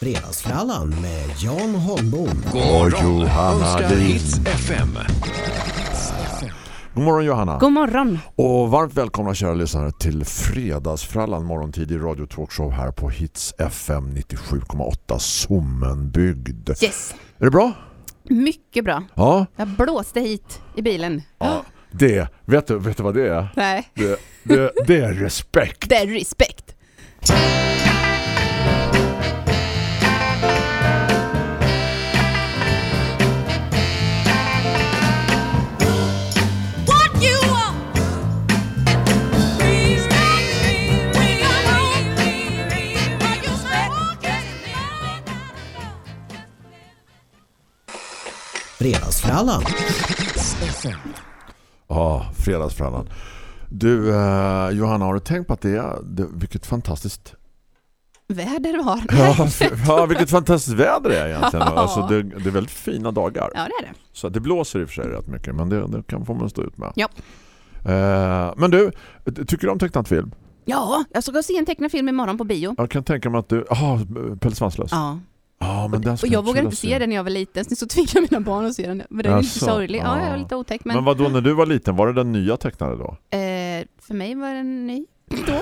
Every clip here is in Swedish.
Fredagsfrallan med Jan Holmbom. God morgon Johanna. Hits FM. God morgon Johanna. God morgon. Och varmt välkomna kära lyssnare till Fredagsfrallan morgontid i radio talkshow här på Hits FM 97,8 Sommenbygd. Yes. Är det bra? Mycket bra. Ja. Jag blåste hit i bilen. ja. Det, vet du, vet du vad det är? Nej, Det, det, det är respekt. det är respekt. Fredagsfrallan. Ja, fredagsfrallan. Du, eh, Johanna, har du tänkt på att det är det, vilket fantastiskt Väder vi har. ja, ja, vilket fantastiskt väder det är egentligen. Alltså, det, det är väldigt fina dagar. Ja, det är det. Så det blåser i och för sig rätt mycket, men det, det kan få man stå ut med. Ja. Eh, men du, tycker du om tecknad film? Ja, jag ska gå och se en tecknad film imorgon på bio. Jag kan tänka mig att du... Jaha, Pelle Svanslös. Ja. Ja, men ska Och jag vågade inte se den när jag var liten, så tvingade mina barn att se den. Men den är lite sorglig. Ja, jag Ja. är lite otäck. Men, Men, vad då när du var liten, var det den nya tecknade då? eh, för mig var den ny då.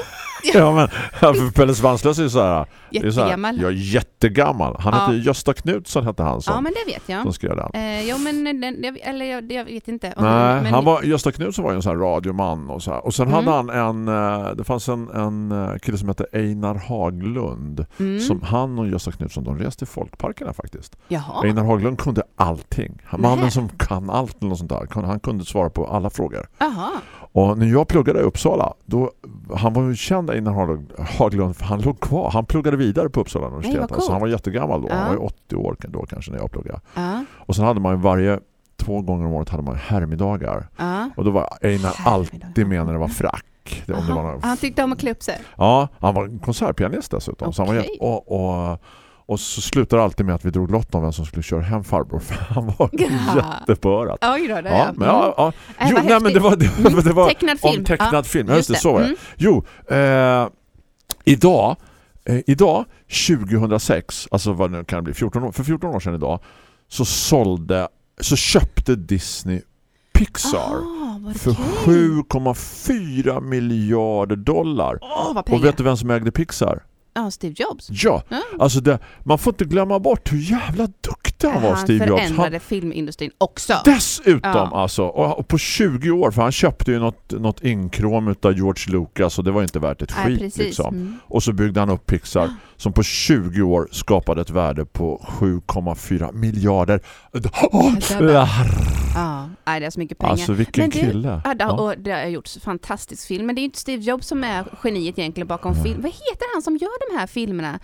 Ja, men för Pelle Svanslös är ju så här... det är så här Jättegammal. jag är jättegammal. Han Ja. hette Gösta Knutsson hette han som, Ja, men det vet jag. som skrev den. Eh, ja, men den, eller jag, jag vet inte. om- Nej, men, han var, Gösta Knutsson var ju en sån här radioman och så här. Och sen Mm. hade han en, eh, det fanns en, en eh, kille som hette Einar Haglund. Mm. Som han och Gösta Knutsson, de reste i folkparkerna faktiskt. Jaha. Einar Haglund kunde allting. Han- Mannen som kan allt eller något sånt där. Han- Han kunde svara på alla frågor. Jaha. Och när jag pluggade i Uppsala, då, han var ju känd Einar Haglund, Haglund för han låg kvar. Han pluggade vidare på Uppsala universitet. vad alltså, han var jättegammal då. Han Ja. var ju 80 år då kanske när jag pluggade. Ja. Och sen hade man varje, två gånger om året hade man ju herrmiddagar. Ja. Och då var Einar alltid med när det var frack. Det, om det var någon, Han tyckte om att klä upp sig. ja, han var konsertpianist dessutom. Så han var, och, och, och så slutade det alltid med att vi drog lott om vem som skulle köra hem farbror. För han var jättepörat. Oj då, det Ja, men ja, ja. Äh, Jo, nej, men det var, det, Mm. det var Tecknad film. om tecknad Ja, film. Ja, just det, just så var det. Mm. Jo, eh, idag, eh, idag 2006, alltså vad nu kan det bli, 14 år, för 14 år sedan idag, så sålde, så köpte Disney Pixar vad för kul. 7,4 miljarder dollar. Pengar. Och vet du vem som ägde Pixar? Ja, Steve Jobs. Ja, Ja. alltså det, man får inte glömma bort hur jävla duktig han var, han Steve Jobs. förändrade filmindustrin också. Dessutom Ja. alltså, och på 20 år, för han köpte ju något, något inkrom utav George Lucas och det var inte värt ett Nej, skit precis. liksom. Mm. Och så byggde han upp Pixar som på 20 år skapade ett värde på 7,4 miljarder. Ja, det är så mycket pengar. Alltså vilken Men du, kille. Ja, det, och det har gjorts fantastisk film. Men det är ju inte Steve Jobs som är geniet egentligen bakom film. Vad heter han som gör de här filmerna?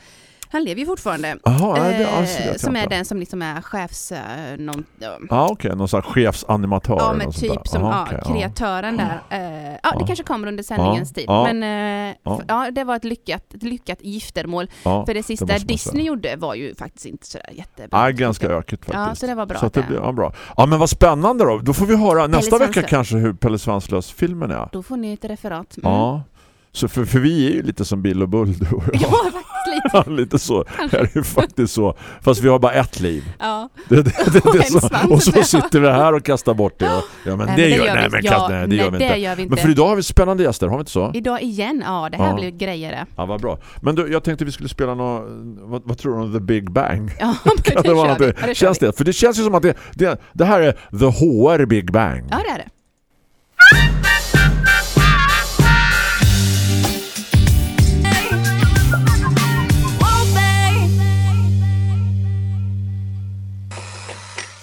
Han lever ju fortfarande. Jaha, nej, det, alltså, det som är inte. den som liksom är chefs... eh, någon, ja, Ja okej, någon sån här chefsanimatör Ja, men där. typ som Aha, ja, okej, ja. kreatören där. Eh, ja, det kanske kommer under sändningens tid. Men eh, Ja. det var ett lyckat, ett lyckat giftermål. För det sista man Disney gjorde var ju faktiskt inte sådär jättebra. Nej, ganska ökigt faktiskt. Ja, så det var bra Så det det. blir ja, bra. Ja, men vad spännande då. Då får vi höra nästa vecka Svanslös. kanske hur Pelle Svanslös-filmen är. Då får ni ett referat. Mm. Ja. Så för, för vi är ju lite som Bill och Bull du och jag. Ja, faktiskt lite. lite så. Det är ju faktiskt så. Fast vi har bara ett liv. Ja. Det, det, det, det, så. Och så sitter vi här och kastar bort det. Ja, men Nej, det, men gör, nej, men Ja, det gör vi inte. det gör vi inte. Men för idag har vi spännande gäster, har vi inte så? Idag igen, ja det här Ja. blir grejer. Ja, vad bra. Men du, jag tänkte vi skulle spela något, vad, vad tror du om The Big Bang? Ja, men det, det något- Ja, det känns vi. det? För det känns ju som att det, det, det här är The HR Big Bang. Ja, det är det.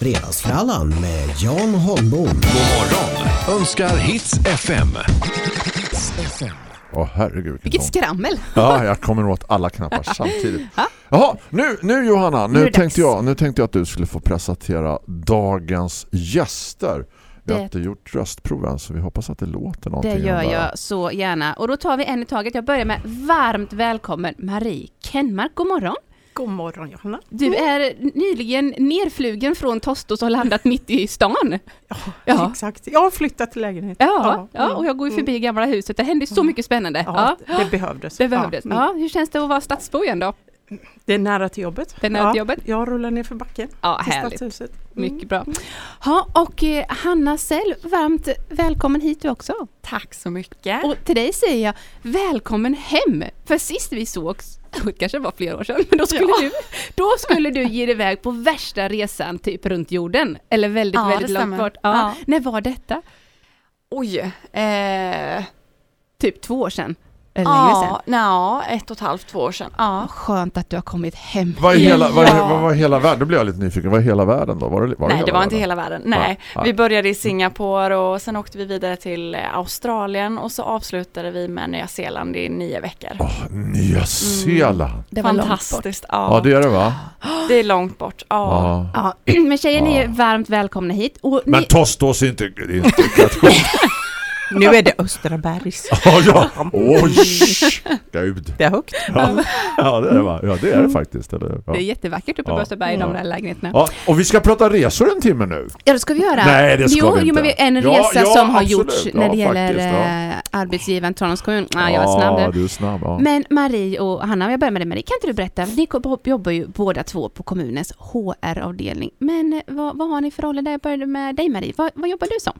Fredagsfrallan med Jan Holmbom. God morgon önskar Hits FM. Åh herregud vilken Vilket sång. skrammel. Ja, jag kommer åt alla knappar samtidigt. Ja. Jaha, nu, nu Johanna, Nu nu, tänkte dags. jag, nu tänkte jag att du skulle få presentera dagens gäster. Vi har Det- inte gjort röstprov än så vi hoppas att det låter någonting. Det gör jag så gärna. Och då tar vi en i taget. Jag börjar med varmt välkommen Marie Kenmark. God morgon. God morgon Johanna. Du är nyligen nerflugen från Tostos och har landat mitt i stan. Ja. Exakt. Jag har flyttat till lägenhet. Ja, ja, mm, och jag går ju mm. förbi gamla huset. Det hände så mycket spännande. Ja, Ja, det behövdes. det behövdes. Ja, mm. Ja, hur känns det att vara stadsbo igen då? Det är nära till jobbet. Det är nära ja, till jobbet. Jag rullar ner för backen Ja, härligt. Mm. Mycket bra. Ja, och eh, Hanna Sell, varmt välkommen hit du också. Tack så mycket. Och till dig säger jag välkommen hem. För sist vi sågs, det kanske var flera år sedan, men då skulle, Ja. du, då skulle du ge dig iväg på värsta resan typ runt jorden. Eller väldigt, Ja, väldigt långt bort. Ja. Ja. När var detta? Oj. Eh, Typ två år sedan? Eller längre sedan? ja, ett och ett halvt, två år sedan. Ja. Skönt att du har kommit hem. Vad är hela, vad, är, Ja. vad var hela världen? Då blir jag lite nyfiken. Vad är hela världen då? Var det, var Nej, det var inte världen? hela världen. Nej, Nej. vi började i Singapore och sen åkte vi vidare till eh, Australien och så avslutade vi med Nya Zeeland i nio veckor. Åh, Nya Zeeland. Det var långt bort. Fantastiskt. Ja, Ja, det är det va? det är långt bort. Ja. Ja. Ja, men tjejer, ni är Ja. varmt välkomna hit. Och Men ni, är inte... Det är inte. Nu är det Östra Bergs. ja, ja. Oj! Gud. Det är högt. Ja, ja, det är det va? Ja, det är det faktiskt. Eller? Ja. det är jättevackert uppe på Ja. Österberg, de Ja. där lägenheterna. Ja, och vi ska prata resor en timme nu. Ja, det ska vi göra. Nej, det ska jo, vi Jo, inte. men vi en resa ja, som har absolut. gjorts när det gäller faktiskt, ja. eh, arbetsgivaren Tranås kommun. Ja, jag är snabb Ja, där. du är snabb. Ja. Men Marie och Hanna, jag börjar med dig Marie, kan inte du berätta? Ni jobbar ju båda två på kommunens HR-avdelning. Men eh, vad, vad har ni för roller där? Jag började med dig Marie. Vad, vad jobbar du som?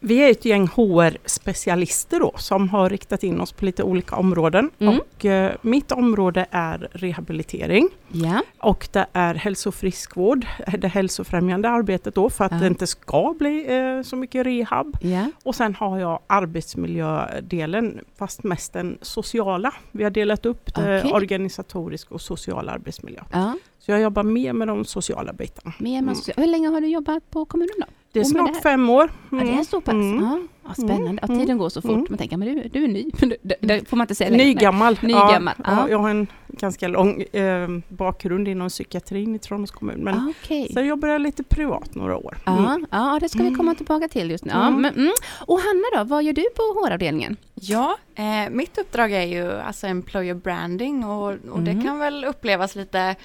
Vi är ett gäng HR-specialister då som har riktat in oss på lite olika områden. Mm. Och eh, mitt område är rehabilitering Ja, och det är hälso och friskvård, det hälsofrämjande arbetet då för att Ja. det inte ska bli eh, så mycket rehab. ja, Och sen har jag arbetsmiljödelen, fast mest den sociala. Vi har delat upp det Okej. organisatorisk och social arbetsmiljö. ja. Så jag jobbar mer med de sociala bitarna. Med mm. Mm. Hur länge har du jobbat på kommunen då? Det är snart det fem år. Ja, det är så pass? Mm. Ja, ja, spännande. Ja, Mm. tiden går så fort. Mm. Man tänker, men du, du är ny. Det, det får man inte säga längre. Nygammal. Nygammal, Ja, ja. ja. Jag har en ganska lång eh, bakgrund inom psykiatrin i Tranås kommun. Men Ah, Okej. sen jobbade jag lite privat några år. Mm. Ja, ja, det ska vi komma tillbaka till just nu. Ja, Mm. men, mm. Och Hanna då, vad gör du på HR-avdelningen? Ja, eh, mitt uppdrag är ju alltså employer branding och, och det Mm. kan väl upplevas lite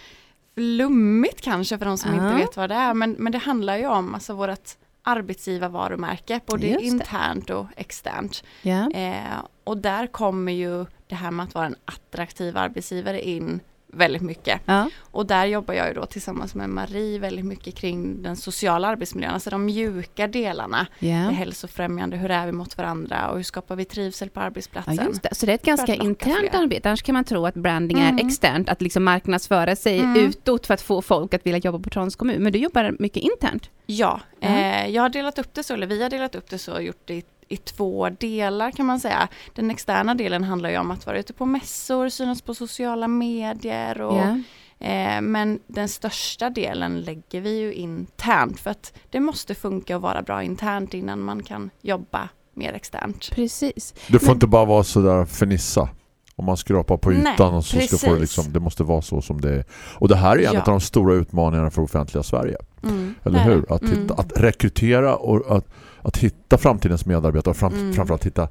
flummigt kanske för de som Ja. inte vet vad det är, men, men det handlar ju om alltså vårt arbetsgivarvarumärke, både Just internt och externt. Ja. Eh, och där kommer ju det här med att vara en attraktiv arbetsgivare in väldigt mycket. Ja. Och där jobbar jag ju då tillsammans med Marie väldigt mycket kring den sociala arbetsmiljön, alltså de mjuka delarna. Det Ja. hälsofrämjande, hur är vi mot varandra och hur skapar vi trivsel på Ja, arbetsplatsen. just det. Så det är ett ganska internt fler. arbete. Annars kan man tro att branding Mm. är externt, att liksom marknadsföra sig Mm. utåt för att få folk att vilja jobba på Tranås kommun. Men du jobbar mycket internt. Ja, Ja. eh, jag har delat upp det så, eller vi har delat upp det så och gjort det i, två delar kan man säga. Den externa delen handlar ju om att vara ute på mässor, synas på sociala medier och Ja. Eh, men den största delen lägger vi ju internt för att det måste funka och vara bra internt innan man kan jobba mer externt. Precis. Du får Men- inte bara vara så där fernissa. Om man skrapar på Nej, ytan och så ska få det liksom, det måste vara så som det är. Och det här är en Ja. av de stora utmaningarna för offentliga Sverige. Mm, Eller hur? Att, Mm. att rekrytera och att, att hitta framtidens medarbetare och fram, Mm. framförallt hitta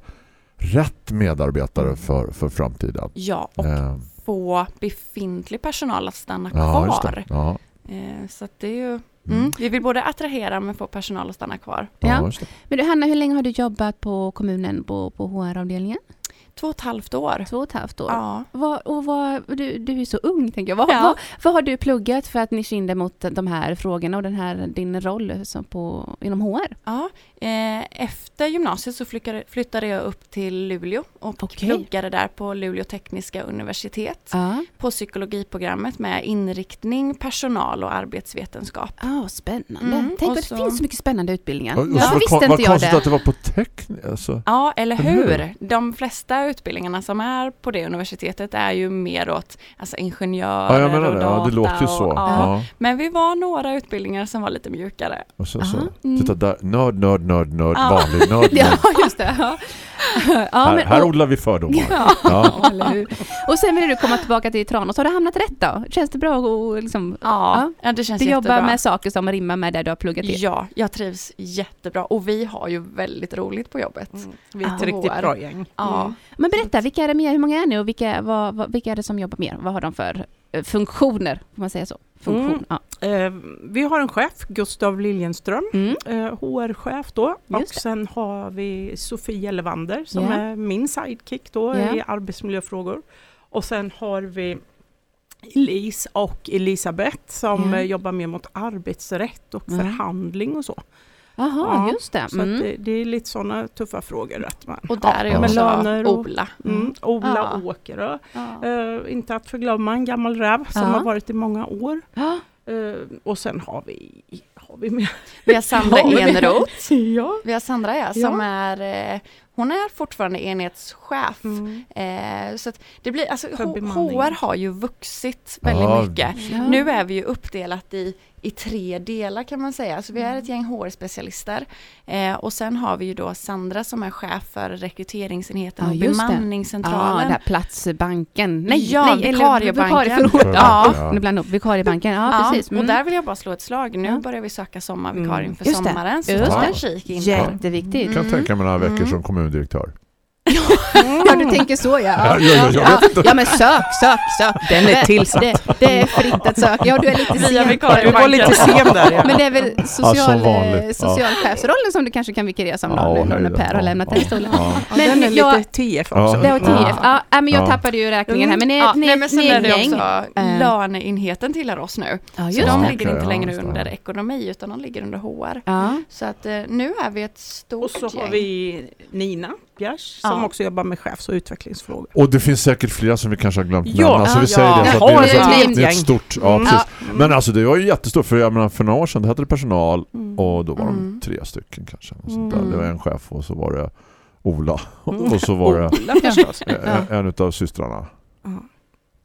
rätt medarbetare för, för framtiden. Ja, och Eh, få befintlig personal att stanna ja, just kvar. det. Ja, Eh, så att det är ju, mm. Mm. vi vill både attrahera men få personal att stanna kvar. ja, Ja. just det. Men du Hanna, hur länge har du jobbat på kommunen på, på HR-avdelningen? Två och ett halvt år. Två och ett halvt år. Ja. Vad, och vad, du, du är så ung, tänker jag. Vad, Ja. vad, vad har du pluggat för att ni kände mot de här frågorna och den här, din roll som på, inom HR? Ja, eh, efter gymnasiet så flyttade, flyttade jag upp till Luleå och Okej. pluggade där på Luleå tekniska universitet. Ja. på psykologiprogrammet med inriktning, personal och arbetsvetenskap. Ah, spännande. Mm, Tänk och att det så- finns så mycket spännande utbildningar. Och- och Ja, så vad visste vad inte jag konstigt det. att det var på teknik. Alltså. Ja, eller hur? De flesta utbildningarna som är på det universitetet är ju mer åt alltså ingenjörer Ja, menar och data. Ja, det låter ju så. Och, ja. Men vi var några utbildningar som var lite mjukare. Och så, så. Mm. Titta där, nörd, nörd, nörd, nörd, Ja. vanlig nörd. Ja, just det. Ja. Ja, här, men, här och, odlar vi fördomar. ja, Ja. eller hur. Och sen vill du komma tillbaka till Tranås. Har du hamnat rätt då? Känns det bra att liksom, Ja, ja. det känns du jobbar jättebra. med saker som rimmar med det du har pluggat till? Ja, jag trivs jättebra och vi har ju väldigt roligt på jobbet. Vi är ett Ja. riktigt bra gäng. Ja, Mm. Men berätta, vilka är det mer? Hur många är ni och vilka, vad, vad, vilka är det som jobbar mer? Vad har de för eh, funktioner? Får man säga så? Funktion, Mm. ja. Eh, vi har en chef, Gustav Liljenström, Mm. eh, HR-chef då. Just och det. sen har vi Sofia Levander som Ja. är min sidekick då Ja. i arbetsmiljöfrågor. Och sen har vi Elise och Elisabeth som eh, jobbar mer mot arbetsrätt och Mm. förhandling och så. Jaha, Ja, just det. Så att Mm. det, det är lite sådana tuffa frågor. Att man, Och där är med också och, Ola. Mm, Ola Ja. Åkerö. Ja. Eh, inte att förglömma en gammal räv som Ja. har varit i många år. Ja. Eh, och sen har vi, har vi med Vi har Sandra Ja, Eneroth. ja. Vi har Sandra ja, Ja. som är, eh, hon är fortfarande enhetschef. Mm. Eh, så att det blir, alltså För. HR har ju vuxit väldigt Ja. mycket. Ja. Nu är vi ju uppdelat i, i tre delar kan man säga. Så vi är ett gäng HR-specialister. Eh, och sen har vi ju då Sandra som är chef för rekryteringsenheten Ja, och just det. Ja, bemanningscentralen. där Platsbanken. Nej, Ja, nej, vikariebanken. Vikarie. Ja. Ja, nu blandar jag upp. Vikariebanken. Ja, precis. Och Mm. där vill jag bara slå ett slag. Nu Ja. börjar vi söka sommarvikarie Mm. inför Just det. sommaren. Så Just ta det. kik in. Jätteviktigt. kan Mm. tänka mig några veckor Mm som kommundirektör. Ja, du tänker så ja. Ja, Ja, ja, ja, ja, men sök, sök, sök. Den är Det- tillsatt. Det, det är fritt att söka. Ja, du är lite sen. Du var lite sen där. Ja. Men det är väl social, eh, Ja. socialchefsrollen som du kanske kan vikariera som Ja, nu när. Per har Ja, lämnat ja. den stolen. Ja. Ja, den är jag- lite TF Ja. också. Det var TF. Ja, ja, men jag Ja. tappade ju räkningen här. Men ni, Ja, ni, nej, men sen ni är det gäng. också, Eh. löneenheten tillhör oss nu. Ja, Så de ligger inte längre under ekonomi utan de ligger under HR. Ja. Så att eh, nu är vi ett stort Och så har gäng. vi Nina Bjärs som Ja. också jobbar med chefs och utvecklingsfrågor. Och det finns säkert flera som vi kanske har glömt Ja, nämna, så vi ja, säger det. Så ja. att det, är, så det är ett stort, ja Mm. precis. Mm. Men alltså det var ju jättestort, för jag menar för några år sedan, det hette det personal Mm. och då var Mm. de tre stycken kanske. Och sånt där. Mm. Det var en chef och så var det Ola. Mm. Och så var det en, en utav systrarna.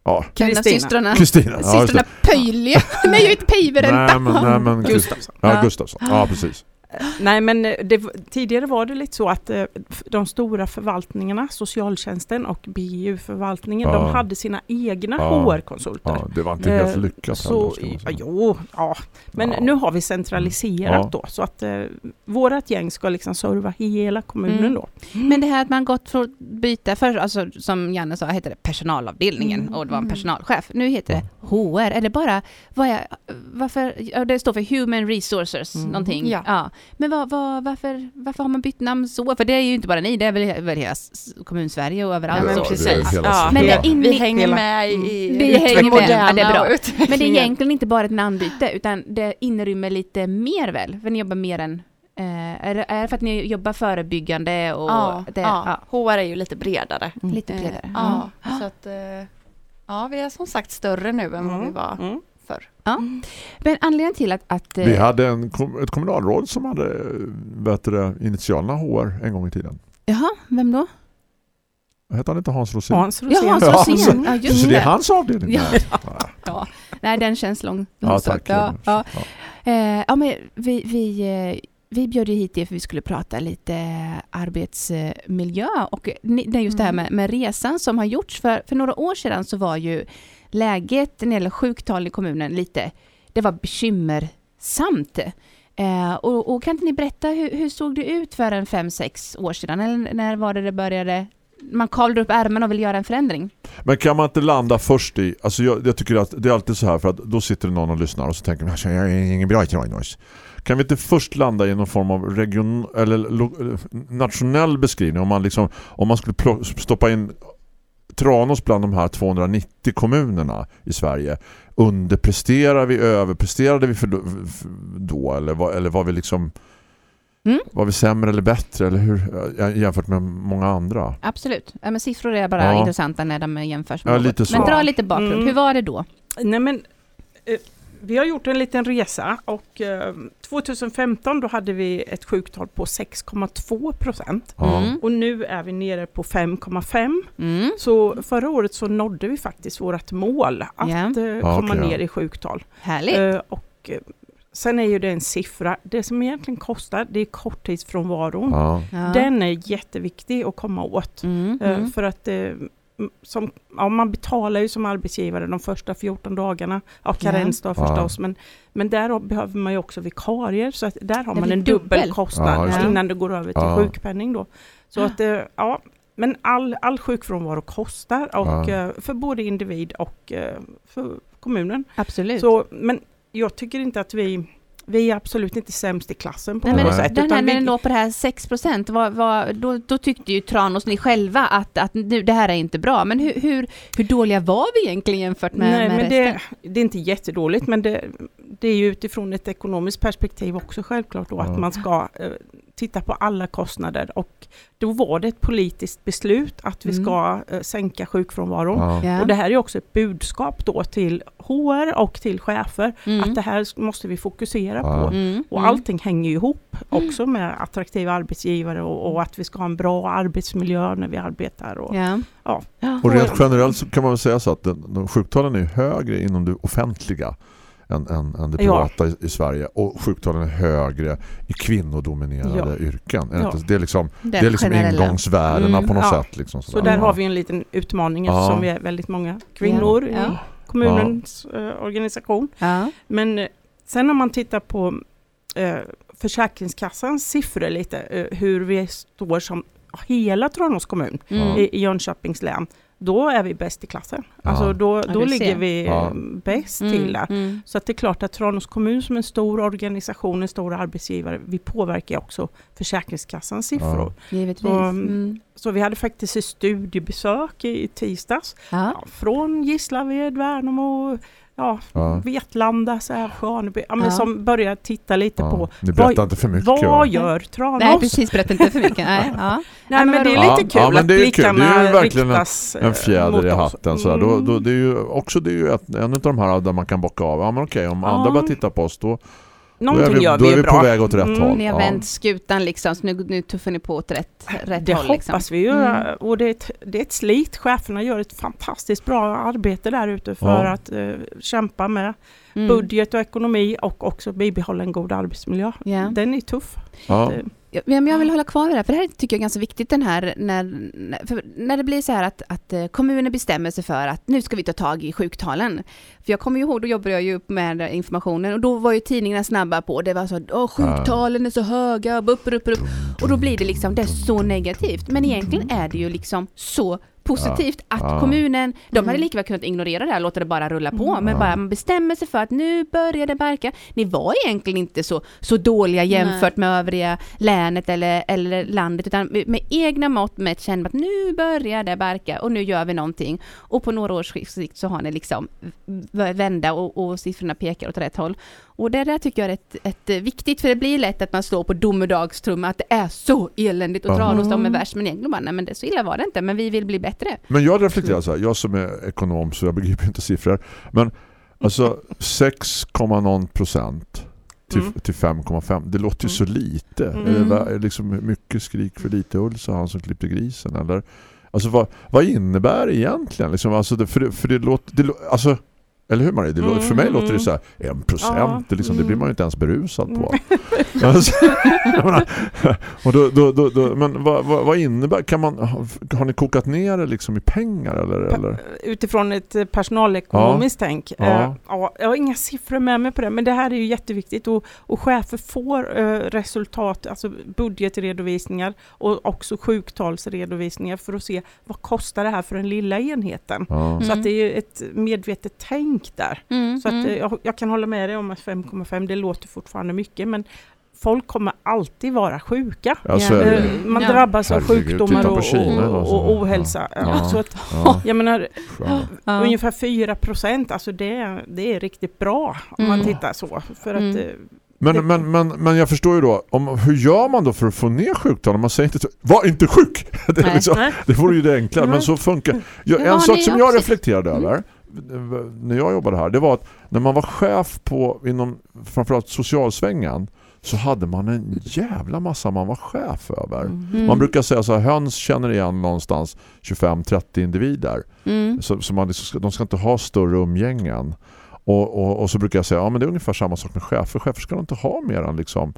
Ja. Kristina. systrarna. Kristina. Ja, Systrarna. Pöjliga. Nej, jag inte Pejveren. Nej men, nej, men Gustafsson. Ja. Gustafsson. Ja, precis. Nej men eh, det, tidigare var det lite så att eh, de stora förvaltningarna, socialtjänsten och BU-förvaltningen, Ja. de hade sina egna Ja. HR-konsulter. Ja, det var inte helt Eh, lyckat Så, heller, ja, jo, ja. Men Ja. nu har vi centraliserat Ja. då så att eh, vårat gäng ska liksom serva hela kommunen Mm. då. Men det här att man gått från att byta, för, alltså, som Janne sa, hette det personalavdelningen Mm. och det var en Mm. personalchef. Nu heter det HR. Är det bara, vad är, varför, ja, det står för Human Resources Mm. någonting. Ja. Men vad, vad, varför, varför har man bytt namn så? För det är ju inte bara ni, det är väl, väl hela kommun-Sverige och överallt. Ja, men Ja, så. precis. Ja. Men det in, Vi hänger med i, i Vi hänger med. utvecklingen, Ja, det är bra. och Men det är egentligen inte bara ett namnbyte, utan det inrymmer lite mer väl? För ni jobbar mer än... Eh, är, det, är det för att ni jobbar förebyggande och... Ja, det, ja. HR är ju lite bredare. Lite Eh, bredare. Ja, Mm. så att, eh, ja, vi är som sagt större nu än vad vi var Mm. förr. Men anledningen till att... att eh, Vi hade en, ett kommunalråd som hade det, initialerna HR en gång i tiden. Jaha, vem då? Hette han inte Hans Rosén? Hans Rosén. Ja, så- sen. Ja, just så det är det. hans avdelning? Ja. Nej. Ja. Nej, den känns lång. Ja, tack. Ja, ja. Ja. Eh, ja, men vi, vi, eh, vi bjöd ju hit er för vi skulle prata lite arbetsmiljö och just det här Mm. med, med resan som har gjorts. För, för några år sedan så var ju läget när det gäller sjuktal i kommunen lite, det var bekymmersamt. Eh, och, och kan inte ni berätta hur, hur såg det ut för en fem, sex år sedan? Eller när var det det började, man kavlade upp ärmen och ville göra en förändring? Men kan man inte landa först i alltså jag, jag tycker att det är alltid så här för att då sitter någon och lyssnar och så tänker man jag är ingen bra i Tranås. Kan vi inte först landa i någon form av region eller lo, nationell beskrivning om man liksom om man skulle stoppa in Tranås bland de här 290 kommunerna i Sverige underpresterar vi överpresterade vi för då, för då eller var, eller var vi liksom Mm. var vi sämre eller bättre eller hur jämfört med många andra Absolut. Ja, men siffror är bara Ja. intressanta när de jämförs med Ja, lite så. Men dra lite bakgrund. Mm. Hur var det då? Nej men eh, vi har gjort en liten resa och eh, 2015 då hade vi ett sjuktal på 6,2 procent. Mm. Och nu är vi nere på 5,5. Mm. Så förra året så nådde vi faktiskt vårt mål att eh, Ja, komma okej, ner i sjuktal. Härligt. Eh, och eh, sen är ju det en siffra. Det som egentligen kostar det är korttidsfrånvaron. Ja. Den är jätteviktig att komma åt. Mm. Eh, Mm. För att eh, som, ja, man betalar ju som arbetsgivare de första 14 dagarna. Ja, karensdag Ja. förstås. Men, men där behöver man ju också vikarier. Så att där har Det man en dubbel dubbel. Ja, kostnad det. innan det går över till Ja. sjukpenning då. Så att, eh, ja, men all, all sjukfrånvaro kostar och, Ja. eh, för både individ och eh, för kommunen. Absolut. Så, men jag tycker inte att vi vi är absolut inte sämst i klassen på Nej, något sätt. den här, när vi- den låg på det här 6 procent, då, då tyckte ju Tranås, ni själva, att, att nu, det här är inte bra. Men hur, hur, hur dåliga var vi egentligen jämfört med, Nej, med men resten? det, det är inte jättedåligt, men det, det är ju utifrån ett ekonomiskt perspektiv också självklart då Ja. att man ska eh, titta på alla kostnader och då var det ett politiskt beslut att vi Mm. ska eh, sänka sjukfrånvaron. Ja. Och det här är också ett budskap då till HR och till chefer Mm. att det här måste vi fokusera Ja. på. Mm. Och Mm. allting hänger ju ihop också med attraktiva arbetsgivare och, och att vi ska ha en bra arbetsmiljö när vi arbetar. Och, Ja. Ja. Och rent generellt så kan man väl säga så att de, de sjuktalen är högre inom det offentliga än, än, än det Ja. privata i, i Sverige och sjuktalen är högre i kvinnodominerade yrken. Är det Ja. inte- Det är liksom, Det det är liksom generella. ingångsvärdena Mm. på något Ja. sätt. Liksom, Så där har vi en liten utmaning Ja. eftersom vi är väldigt många kvinnor Ja. i kommunens eh, organisation. Ja. Men eh, sen om man tittar på eh, Försäkringskassans siffror lite, eh, hur vi står som hela Tranås kommun Mm. i, i Jönköpings län, då är vi bäst i klassen. Alltså Ja. då, Ja, då du ligger vi Ja. bäst Mm. till där. Mm. Så att det är klart att Tranås kommun som en stor organisation, en stor arbetsgivare, vi påverkar också Försäkringskassans siffror. Givetvis. Så, Mm. Så vi hade faktiskt ett studiebesök i tisdags Ja. ja, från Gislaved, Värnamo, ja, Ja. Vetlanda, så här, ja, men Ja. som börjar titta lite Ja. på Ni berättar vad- inte för mycket. vad va? gör Tranås? Nej, precis. Berätta inte för mycket. Nej, ja. Nej, men det är Ja, lite kul ja, men att det är kul. Det är blickarna ju verkligen en- eh, En fjäder i hatten. Så här. Då, då, Mm. det är ju också det är ju ett, en av de här där man kan bocka av. Ja, men okej, om Ja. andra börjar titta på oss då, Någonting vi, gör då vi är ju vi på bra. väg åt rätt Mm, håll. Ni har Ja. vänt skutan liksom, så nu, nu tuffar ni på åt rätt, rätt Det håll. Liksom. hoppas vi ju. Mm. Och det är, ett, det är ett slit. Cheferna gör ett fantastiskt bra arbete där ute för Ja. att eh, kämpa med Mm. budget och ekonomi och också bibehålla en god arbetsmiljö. Ja. Den är tuff. Ja. Det- Ja, men jag vill hålla kvar vid det här, för det här tycker jag är ganska viktigt den här, när, när- det blir så här att, att eh, kommuner bestämmer sig för att nu ska vi ta tag i sjuktalen. För jag kommer ju ihåg, då jobbade jag ju upp med informationen och då var ju tidningarna snabba på, det var så åh sjuktalen är så höga, upp, upp, upp. Och då blir det liksom, det är så negativt. Men egentligen är det ju liksom så positivt att Ja. kommunen, de hade Mm. lika väl kunnat ignorera det här, låta det bara rulla på, Mm. men bara man bestämmer sig för att nu börjar det barka. Ni var egentligen inte så, så dåliga jämfört med övriga länet eller, eller landet, utan med, med egna mått mätt kände man att nu börjar det barka och nu gör vi någonting. Och på några års sikt så har ni liksom vända och, och siffrorna pekar åt rätt håll. Och det där tycker jag är ett, ett eh, viktigt, för det blir lätt att man slår på domedagstrumma att det är så eländigt och. Tranås de är värst, men egentligen bara, nej men det så illa var det inte, men vi vill bli bättre. Men jag reflekterar så här, jag som är ekonom så jag begriper inte siffror. Men alltså 6, någon procent till, Mm. till 5,5. Det låter ju så lite. Mm. Är det liksom mycket skrik för lite ull sa han som klippte grisen eller Alltså vad, vad innebär det egentligen liksom alltså det, för det, för det låter det, alltså eller hur Marie? Det låter, för mig Mm, låter det mm. så här en procent, Ja, det, liksom, det blir mm. man ju inte ens berusad på. Alltså, jag menar, och då, då, då, då, men vad, vad, vad innebär, kan man, har, ni kokat ner det liksom i pengar eller? eller? Utifrån ett eh, personalekonomiskt tänk. Ja. Eh, ja, jag har inga siffror med mig på det, men det här är ju jätteviktigt och, och chefer får eh, resultat, alltså budgetredovisningar och också sjuktalsredovisningar för att se vad kostar det här för den lilla enheten. Ja. Så Mm. att det är ju ett medvetet tänk där. Mm, Så att, mm. eh, jag, jag kan hålla med dig om att 5,5 det låter fortfarande mycket men folk kommer alltid vara sjuka. Ja, så är det. Eh, Man Ja. drabbas av sjukdomar och, och, och ohälsa. Ja. Ja. Så att, Ja, jag menar. Ja. ungefär 4 procent, alltså det, det är riktigt bra om man Mm. tittar så. För Mm. att, eh, Men, men, men, men jag förstår ju då, om, hur gör man då för att få ner sjuktalen? Man säger inte så, var inte sjuk! Det, är liksom, det vore ju det enklare, men så funkar Ja, En sak som jag reflekterade Mm. över när jag jobbade här, det var att när man var chef på inom framförallt socialsvängen så hade man en jävla massa man var chef över. Mm. Man brukar säga så här, höns känner igen någonstans 25-30 individer. Mm. Så, så man, liksom de ska inte ha större umgängen. Och, och, och så brukar jag säga, ja men det är ungefär samma sak med chefer. Chefer ska inte ha mer än liksom,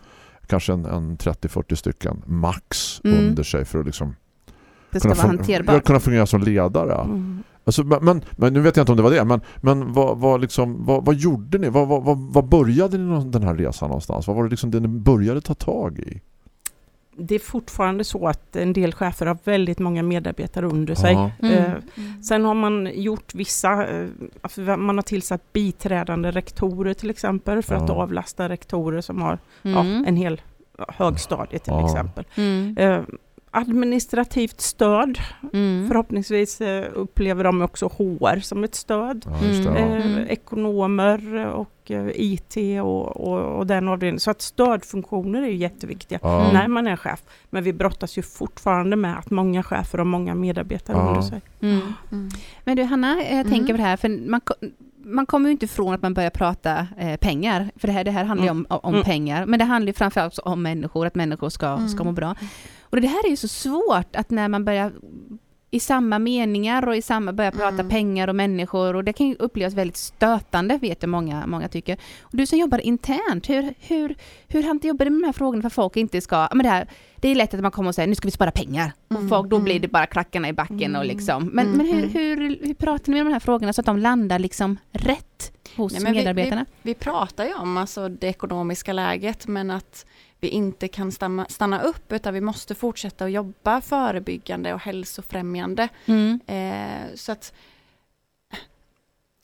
kanske en, en 30-40 stycken max Mm. under sig för att liksom Det ska vara fun- hanterbart. kunna fungera som ledare. Mm. Alltså, men, men, men nu vet jag inte om det var det, men, men vad, vad, liksom, vad, vad gjorde ni? Vad, vad, vad, började ni den här resan någonstans? Vad var det liksom det ni började ta tag i? det är fortfarande så att en del chefer har väldigt många medarbetare under sig. Ja. Mm. Eh, Sen har man gjort vissa, eh, alltså man har tillsatt biträdande rektorer till exempel för att Ja. avlasta rektorer som har ja, Mm. en hel högstadie till Ja. exempel. Mm. Eh, administrativt stöd, Mm. förhoppningsvis eh, upplever de också HR som ett stöd. Ja, ja. Mm. Eh, ekonomer och eh, IT och, och, och den avdelningen. Så att stödfunktioner är ju jätteviktiga Ja. när man är chef. Men vi brottas ju fortfarande med att många chefer har många medarbetare Ja. under sig. Mm. Mm. Men du Hanna, jag Mm. tänker på det här, för man, man kommer ju inte ifrån att man börjar prata eh, pengar, för det här, det här handlar ju om, om Mm. pengar, men det handlar ju framförallt om människor, att människor ska, Mm. ska må bra. Och det här är ju så svårt att när man börjar i samma meningar och i samma börjar prata Mm. pengar och människor och det kan ju upplevas väldigt stötande vet jag många, många tycker. Och du som jobbar internt, hur, hur, hur jobbar du med de här frågorna för folk inte ska, men det, här, det är lätt att man kommer och säger nu ska vi spara pengar Mm, och folk, då mm. blir det bara klackarna i backen och Mm, liksom. Men, mm, men hur, mm. hur, hur pratar ni med de här frågorna så att de landar liksom rätt hos Nej, men vi- medarbetarna? Vi pratar ju om alltså, det ekonomiska läget men att vi inte kan stanna, stanna upp utan vi måste fortsätta att jobba förebyggande och hälsofrämjande. Mm. Eh, så att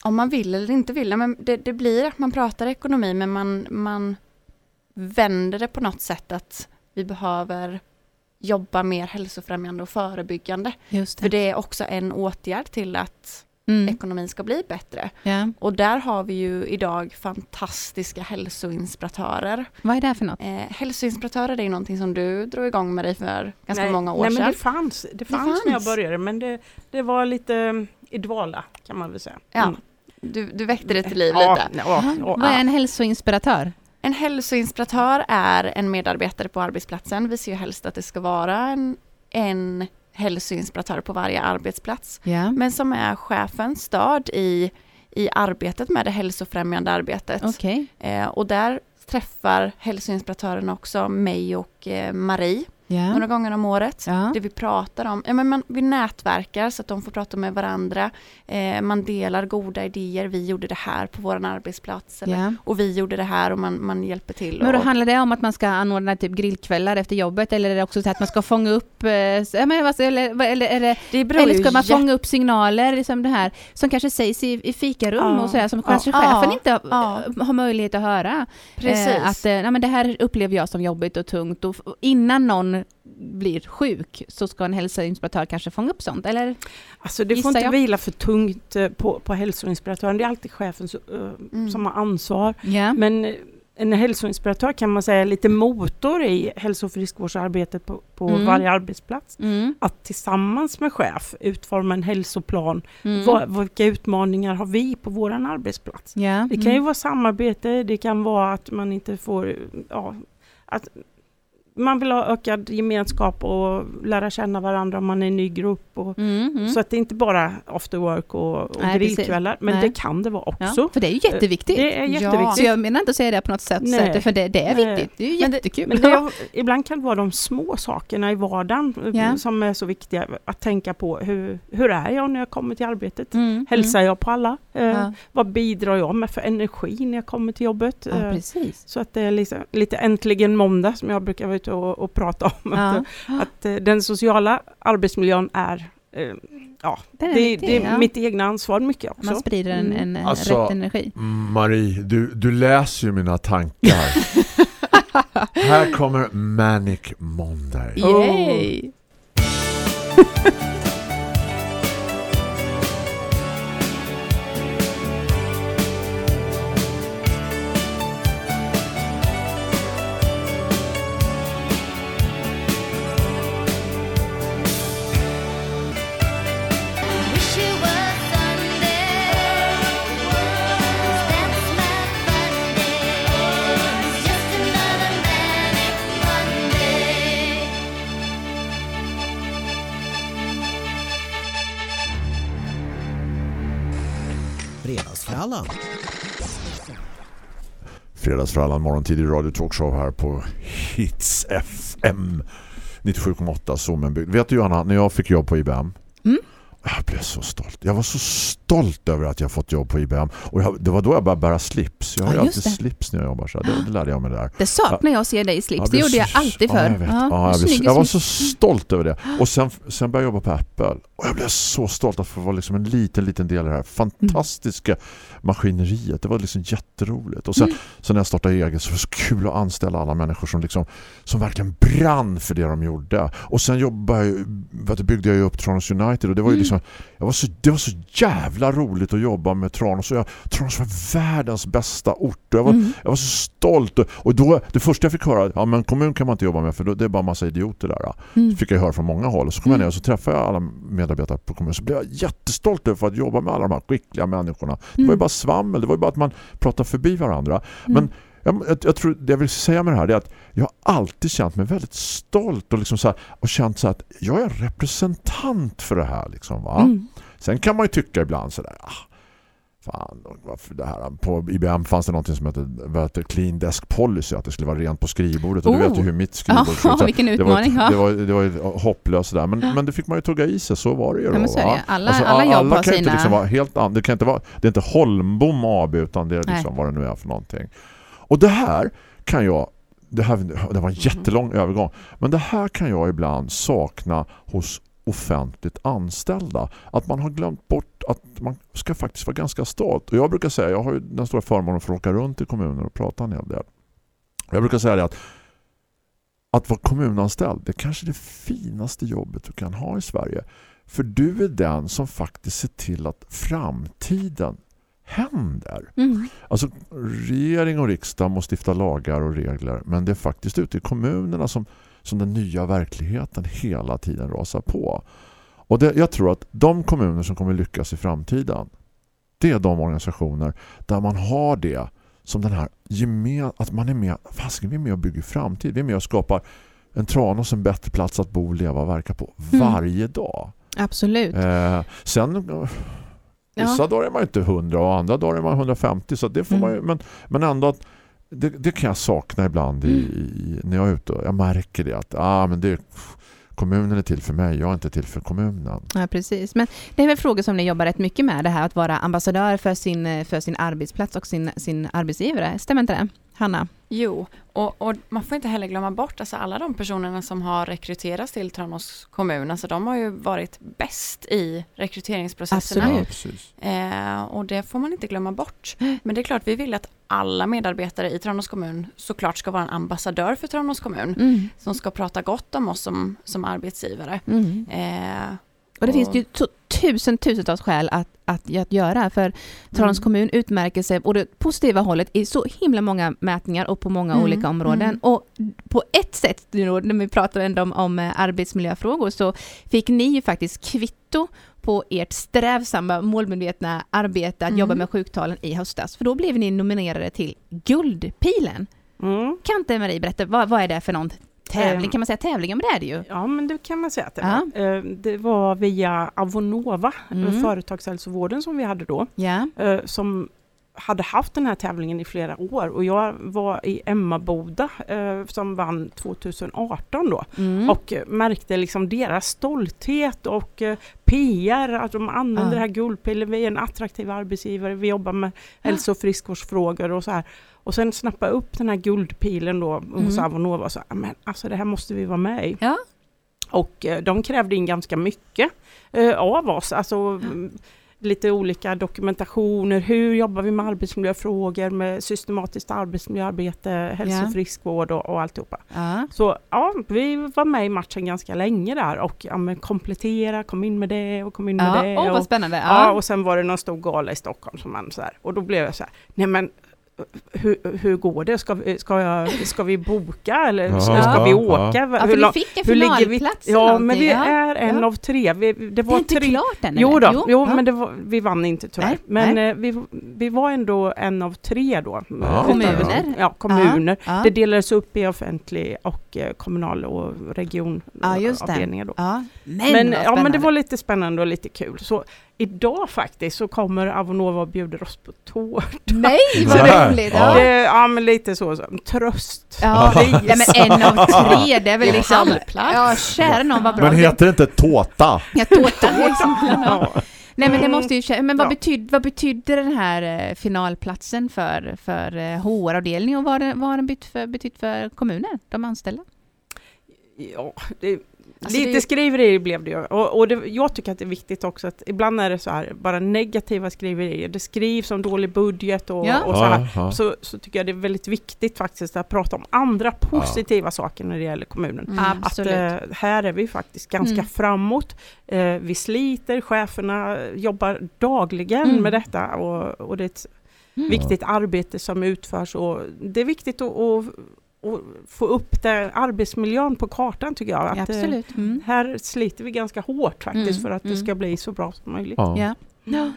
om man vill eller inte vill, men det, det blir att man pratar ekonomi men man, man vänder det på något sätt att vi behöver jobba mer hälsofrämjande och förebyggande. Just För det är också en åtgärd till att Mm. ekonomin ska bli bättre. Ja. Och där har vi ju idag fantastiska hälsoinspiratörer. Vad är det för något? Eh, hälsoinspiratörer är ju någonting som du drog igång med dig för ganska nej, många år nej, sedan. men det fanns, det fanns, när jag fanns. började men det, det var lite eh, i dvala kan man väl säga. Ja, Mm. du, du väckte det till liv ja, lite. Ja, ja, Vad är en hälsoinspiratör? En hälsoinspiratör är en medarbetare på arbetsplatsen. Vi ser ju helst att det ska vara en, en hälsoinspiratör på varje arbetsplats. Ja. Men som är chefens stöd i, i arbetet med det hälsofrämjande arbetet. Okej. Eh, och där träffar hälsoinspiratören också mig och eh, Marie Ja. några gånger om året. Ja. Det vi pratar om, ja, men man, vi nätverkar så att de får prata med varandra. Eh, man delar goda idéer, vi gjorde det här på vår arbetsplats. Eller, Ja. Och vi gjorde det här och man, man hjälper till. Men då och, handlar det om att man ska anordna typ grillkvällar efter jobbet eller är det också så att man ska fånga upp, eh, eller, eller, eller, eller ska man fånga upp signaler liksom det här som kanske sägs i, i fikarum Ja. och sådär som kanske Ja. chefen inte har, Ja. har möjlighet att höra. Precis. Eh, att eh, nej, men det här upplever jag som jobbigt och tungt och innan någon blir sjuk så ska en hälsoinspiratör kanske fånga upp sånt eller? Alltså det får inte jag. vila för tungt eh, på, på hälsoinspiratören. Det är alltid chefen så- eh, Mm. som har ansvar. Ja. Men eh, en hälsoinspiratör kan man säga är lite motor i hälso och friskvårdsarbetet på, på Mm. varje arbetsplats. Mm. Att tillsammans med chef utforma en hälsoplan. Mm. Vad, vilka utmaningar har vi på våran arbetsplats? Ja. Det kan ju vara samarbete, det kan vara att man inte får, ja, att man vill ha ökad gemenskap och lära känna varandra om man är en ny grupp. Och, Mm, mm. Så att det är inte bara after work och, och Nej, grillkvällar, men Nej. det kan det vara ja, också. för det är ju jätteviktigt. Det är Ja. jätteviktigt. Så jag menar inte att säga det på något sätt, Nej. för det, det är viktigt. Det är ju Men det- jättekul. Men det, är- ibland kan det vara de små sakerna i vardagen eh, Ja. som är så viktiga att tänka på. Hur, hur är jag när jag kommer till arbetet? Mm, Hälsar jag på alla? Eh, mm. Ja. Vad bidrar jag med för energi när jag kommer till jobbet? ja, Eh, precis. så att det är lite, lite äntligen måndag som jag brukar vara ute och, och prata om. Ja. Att, att eh, den sociala arbetsmiljön är, eh, ja, Den är det, viktig, det är ja. mitt egna ansvar mycket också. Man sprider en, en eh, Alltså- rätt energi. Marie, du, du läser ju mina tankar. Här kommer Manic Monday. Yay! Wish Fredagsfrallan. Fredagsfrallan, morgontid i Radio Talkshow här på Hits FM 97,8 Zoomenbygd. Vet du Johanna, när jag fick jobb på IBM Mm. Jag blev så stolt. Jag var så stolt över att jag fått jobb på IBM. Och jag, det var då jag började bära slips. Jag har Ja, alltid det. slips när jag jobbar. Så det, det lärde jag mig där. Det saknar jag att se dig i slips. Jag det gjorde jag alltid Ja, förr. jag, vet. Ja, Ja, jag, blev, jag var så stolt över det. Och sen, sen började jag jobba på Apple. Och jag blev så stolt att få vara liksom en liten, liten del i det här fantastiska maskineriet. Det var liksom jätteroligt. Och sen, Mm. sen när jag startade eget så var det så kul att anställa alla människor som, liksom, som verkligen brann för det de gjorde. Och sen jobbade jag, vet du, byggde jag upp Tranås United och det var ju Mm. liksom jag var så, det var så jävla roligt att jobba med Tranås. Och jag, Tranås var världens bästa ort. Jag var, Mm. jag var så stolt. Och då, det första jag fick höra, ja men kommun kan man inte jobba med för då, det är bara massa idioter där. Mm. fick jag höra från många håll. Och så kom jag Mm. ner och så träffade jag alla medarbetare på kommunen. Så blev jag jättestolt över att jobba med alla de här skickliga människorna. Det var ju Mm. bara svammel. Det var ju bara att man pratade förbi varandra. Men Mm. Jag, jag, jag tror det jag vill säga med det här är att jag har alltid känt mig väldigt stolt och, liksom så här, och känt så att jag är representant för det här. Liksom, va? Mm. Sen kan man ju tycka ibland sådär, ah, fan, varför det här? På IBM fanns det något som hette, heter Clean Desk Policy, att det skulle vara rent på skrivbordet. Och du Oh. vet ju hur mitt skrivbord ut. Så vilken det var, utmaning. Ja. det var, det var ju hopplöst där. Men, men det fick man ju tugga i sig, så var det ju Ja, då. så det. Alla, Alltså, alla alla kan sina... inte liksom vara helt an- det kan inte vara det är inte Holmbom AB utan det är Nej. liksom vad det nu är för någonting. Och det här kan jag det här det var en jättelång övergång men det här kan jag ibland sakna hos offentligt anställda. Att man har glömt bort att man ska faktiskt vara ganska stolt. Och jag brukar säga, jag har ju den stora förmånen att få åka runt i kommuner och prata en hel del. Jag brukar säga det att att vara kommunanställd det är kanske det finaste jobbet du kan ha i Sverige. För du är den som faktiskt ser till att framtiden händer. Mm. Alltså regering och riksdag måste stifta lagar och regler men det är faktiskt ute i kommunerna som, som den nya verkligheten hela tiden rasar på. Och det, jag tror att de kommuner som kommer lyckas i framtiden det är de organisationer där man har det som den här gemen, att man är med, fasiken, vi är med och bygger framtid. Vi är med och skapar en Tranås en bättre plats att bo, leva och verka på Mm. varje dag. Absolut. Eh, sen vissa dagar är man inte 100 och andra dagar är man 150 så det får Mm. man ju, men, men ändå att det, det kan jag sakna ibland i, Mm. i, när jag är ute jag märker det att ah, men det, kommunen är till för mig, jag är inte till för kommunen. Ja, precis. Men det är väl frågor som ni jobbar rätt mycket med, det här att vara ambassadör för sin, för sin arbetsplats och sin, sin arbetsgivare. Stämmer inte det? Hanna? Jo, och, och man får inte heller glömma bort alltså alla de personerna som har rekryterats till Tranås kommun, alltså de har ju varit bäst i rekryteringsprocesserna. Absolut. Eh, och det får man inte glömma bort. Men det är klart, vi vill att alla medarbetare i Tranås kommun såklart ska vara en ambassadör för Tranås kommun, Mm. som ska prata gott om oss som, som arbetsgivare. Mm. Eh, Och det finns ju tu- tusen, tusentals skäl att, att, att göra. För Tranås Mm. kommun utmärker sig på det positiva hållet i så himla många mätningar och på många Mm, olika områden. mm. Och på ett sätt, när vi pratar ändå om, om eh, arbetsmiljöfrågor, så fick ni ju faktiskt kvitto på ert strävsamma, målmedvetna arbete att Mm. jobba med sjuktalen i höstas. För då blev ni nominerade till Guldpilen. Mm. Kan inte Marie berätta, vad, vad är det för någon tävling? Ehm. Kan man säga tävling? Men det är det ju. Ja, men det kan man säga att det var. Eh, Det var via Avonova, Mm. företagshälsovården som vi hade då, eh, som hade haft den här tävlingen i flera år och jag var i Emmaboda eh, som vann 2018 då Mm. och märkte liksom deras stolthet och eh, PR, att de använder Ja. det här guldpillen, vi är en attraktiv arbetsgivare, vi jobbar med hälso och friskvårdsfrågor och så här. Och sen snappa upp den här guldpilen då hos Mm. Avonova och så, "Ja, men alltså det här måste vi vara med i. Ja. Och eh, de krävde in ganska mycket eh, av oss, alltså mm, lite olika dokumentationer, hur jobbar vi med arbetsmiljöfrågor, med systematiskt arbetsmiljöarbete, hälso och friskvård och, och alltihopa. Ja. Så ja, vi var med i matchen ganska länge där och ja, komplettera, kom in med det och kom in med Ja, det. åh vad och, spännande. ja. Ja. och sen var det någon stor gala i Stockholm som man så här, och då blev jag så här, nej men hur, hur går det? Ska vi, ska, jag, ska vi boka eller ska, Ja, ska vi åka? Ja, Hur för ni lång- fick en hur ligger vi? finalplats Ja, men vi ja. är en Ja. av tre. Vi, det Det är var inte tre. klart än? Jo då, jo, ja. men det var, vi vann inte tyvärr. Nej, men nej. eh, vi, vi var ändå en av tre då. Ja, Kommuner. Ja, kommuner. Ja. Det delades upp i offentlig och eh, kommunal och regionavdelningar Ja, just det. då. Ja. Men, Men, ja, men det var lite spännande och lite kul. Så idag faktiskt så kommer Avonova och bjuder oss på tårta. Nej, vad roligt! Ja. Det, ja men lite så, så tröst. Ja, ja, men en av tre, det är väl En liksom... halvplats. Ja, kära någon vad bra. Men heter det inte tåta? Ja, tårta. liksom. Ja. Nej men det måste ju, men vad, Ja. betyd, vad betydde den här eh, finalplatsen för, för eh, HR-avdelningen och vad har den, vad har den betytt för, betytt för kommunen, de anställda? Ja, det, Alltså, lite det skriverier blev det ju. Och, och det, jag tycker att det är viktigt också att ibland är det så här, bara negativa skriverier. Det skrivs om dålig budget och, Ja. och så här. ja. Så, så tycker jag det är väldigt viktigt faktiskt att prata om andra positiva saker när det gäller kommunen. Mm. Att Absolut. eh, här är vi faktiskt ganska Mm. framåt. Eh, vi sliter, cheferna jobbar dagligen Mm. med detta och, och det är ett Mm. viktigt arbete som utförs och det är viktigt att, att, att få upp det, arbetsmiljön på kartan tycker jag. Att, eh, absolut. Mm. här sliter vi ganska hårt faktiskt Mm, för att det mm. ska bli så bra som möjligt. Ja. Ja. Ja.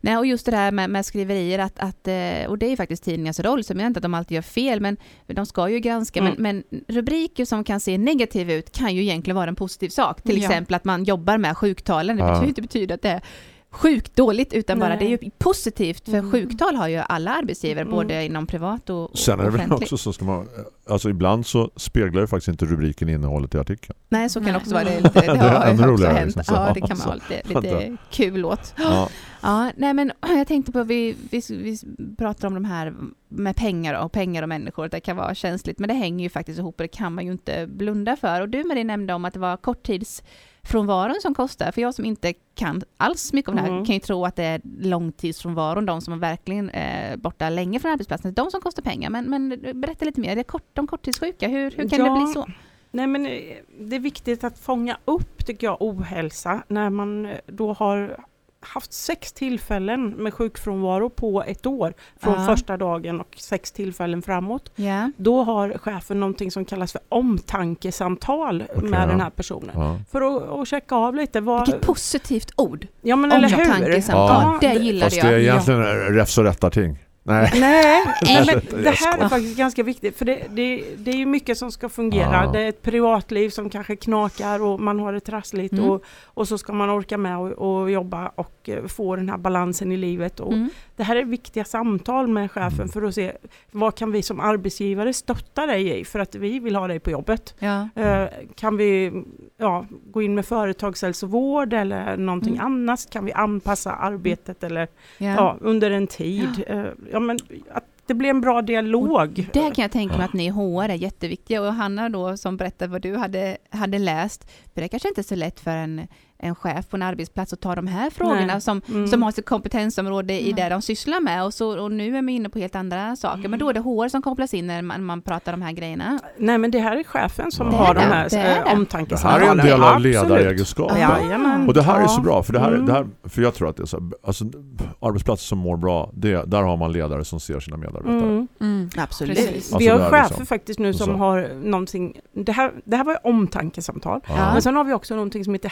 Nej, och just det där med, med skriverier, att, att, eh, och det är ju faktiskt tidningens roll, så jag menar inte att de alltid gör fel, men de ska ju granska, Mm. men, men rubriker som kan se negativa ut kan ju egentligen vara en positiv sak. Till Ja. exempel att man jobbar med sjuktalen, det Ja. betyder inte betyda att det är sjukt dåligt, utan bara Nej. det är ju positivt, för Mm. sjuktal har ju alla arbetsgivare, Mm. både inom privat och, och Sen är det väl också så ska man alltså ibland så speglar ju faktiskt inte rubriken innehållet i artikeln. Nej, så kan Nej. också vara. Det, lite, det, Det har ju ännu också roligare, hänt. liksom, så. Ja, det kan man ha lite, lite kul åt. Ja. Ja, nej men jag tänkte på, vi, vi, vi pratar om de här med pengar och pengar och människor, det kan vara känsligt, men det hänger ju faktiskt ihop och det kan man ju inte blunda för. Och du Marie nämnde om att det var korttidsfrånvaron som kostar, för jag som inte kan alls mycket om det här Mm. kan ju tro att det är långtidsfrånvaron, de som är verkligen eh, borta länge från arbetsplatsen, de som kostar pengar. Men, men berätta lite mer, det är kort, de korttidssjuka, hur, hur kan Ja. det bli så? Nej men eh, det är viktigt att fånga upp tycker jag ohälsa när man eh, då har haft sex tillfällen med sjukfrånvaro på ett år från Ja. första dagen och sex tillfällen framåt. Ja. Då har chefen någonting som kallas för omtankesamtal Okej, med ja. den här personen. Ja. För att, att checka av lite vad... Vilket positivt ord! Ja men eller hur? Omtankesamtal, Ja. det gillade Fast det är jag. egentligen räfs och rättarting. Nej. Nej, men det här är faktiskt ganska viktigt för det, det, det är ju mycket som ska fungera. Ja. Det är ett privatliv som kanske knakar och man har det trassligt Mm. och, och så ska man orka med och, och jobba och eh, få den här balansen i livet. Och Mm. Det här är viktiga samtal med chefen för att se vad kan vi som arbetsgivare stötta dig i för att vi vill ha dig på jobbet. Ja. Eh, Kan vi ja, gå in med företagshälsovård eller någonting Mm. annat? Kan vi anpassa arbetet eller Ja. ja, under en tid. Eh, Ja, men att det blir en bra dialog. Där kan jag tänka mig att ni i HR är jätteviktiga och Hanna då som berättade vad du hade, hade läst, för det är kanske inte är så lätt för en, en chef på en arbetsplats att ta de här frågorna Nej. som, Mm. som har sitt kompetensområde i Nej. det de sysslar med och, så, och nu är man inne på helt andra saker. Men då är det HR som kopplas in när man, man pratar de här grejerna. Nej men det här är chefen som Ja. har Det de är här det, det är eh, det. Det här omtankesamtalen. är en del av Absolut. ledaregenskap. Jajamän. Och det här är Ja. så bra, för det här, Mm. det här för jag tror att det är så här, alltså, arbetsplatser som mår bra, det, där har man ledare som ser sina medarbetare. Mm. Mm. Absolut. Precis. Alltså vi har där chefer liksom. faktiskt nu Och som så. har någonting, det här, det här var ju omtankesamtal. Ja. Men sen har vi också någonting som heter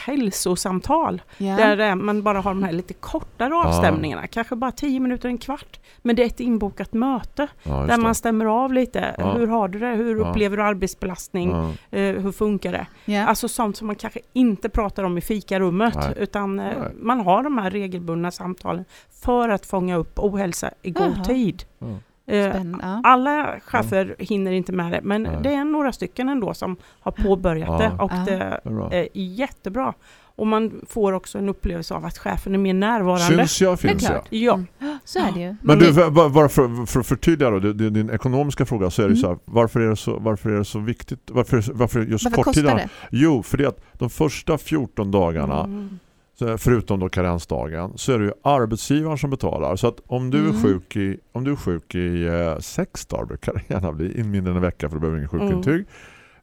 hälsosamtal. Ja. Där eh, man bara har de här lite kortare avstämningarna, kanske bara 10 minuter, en kvart. Men det är ett inbokat möte Ja, just där man stämmer av lite. Ja. Hur har du det? Hur Ja. upplever du arbetsbelastning? Ja. Eh, hur funkar det? Ja. Alltså sånt som man kanske inte pratar om i fikarummet Nej. utan eh, Nej. man har de här regelbundna samtalen för att fånga upp ohälsa i god Jaha. tid. Ja. Eh, Spännande. Ja. alla chefer hinner inte med det men Nej. det är några stycken ändå som har påbörjat Ja. det och Ja. det är jättebra. Och man får också en upplevelse av att chefen är mer närvarande. Syns jag, finns är jag. Ja, Mm. Så är det ju. Men du, bara för, för att förtydliga då, din ekonomiska fråga så är det Mm. så här, varför är det så, varför är det så viktigt, varför, varför just Varför det? Jo, för det är att de första 14 dagarna Mm. Förutom då karensdagen så är det ju arbetsgivaren som betalar så att om du är Mm. sjuk i om du är sjuk i eh, sex dagar brukar det gärna bli in mindre än en vecka för du behöver ingen sjukintyg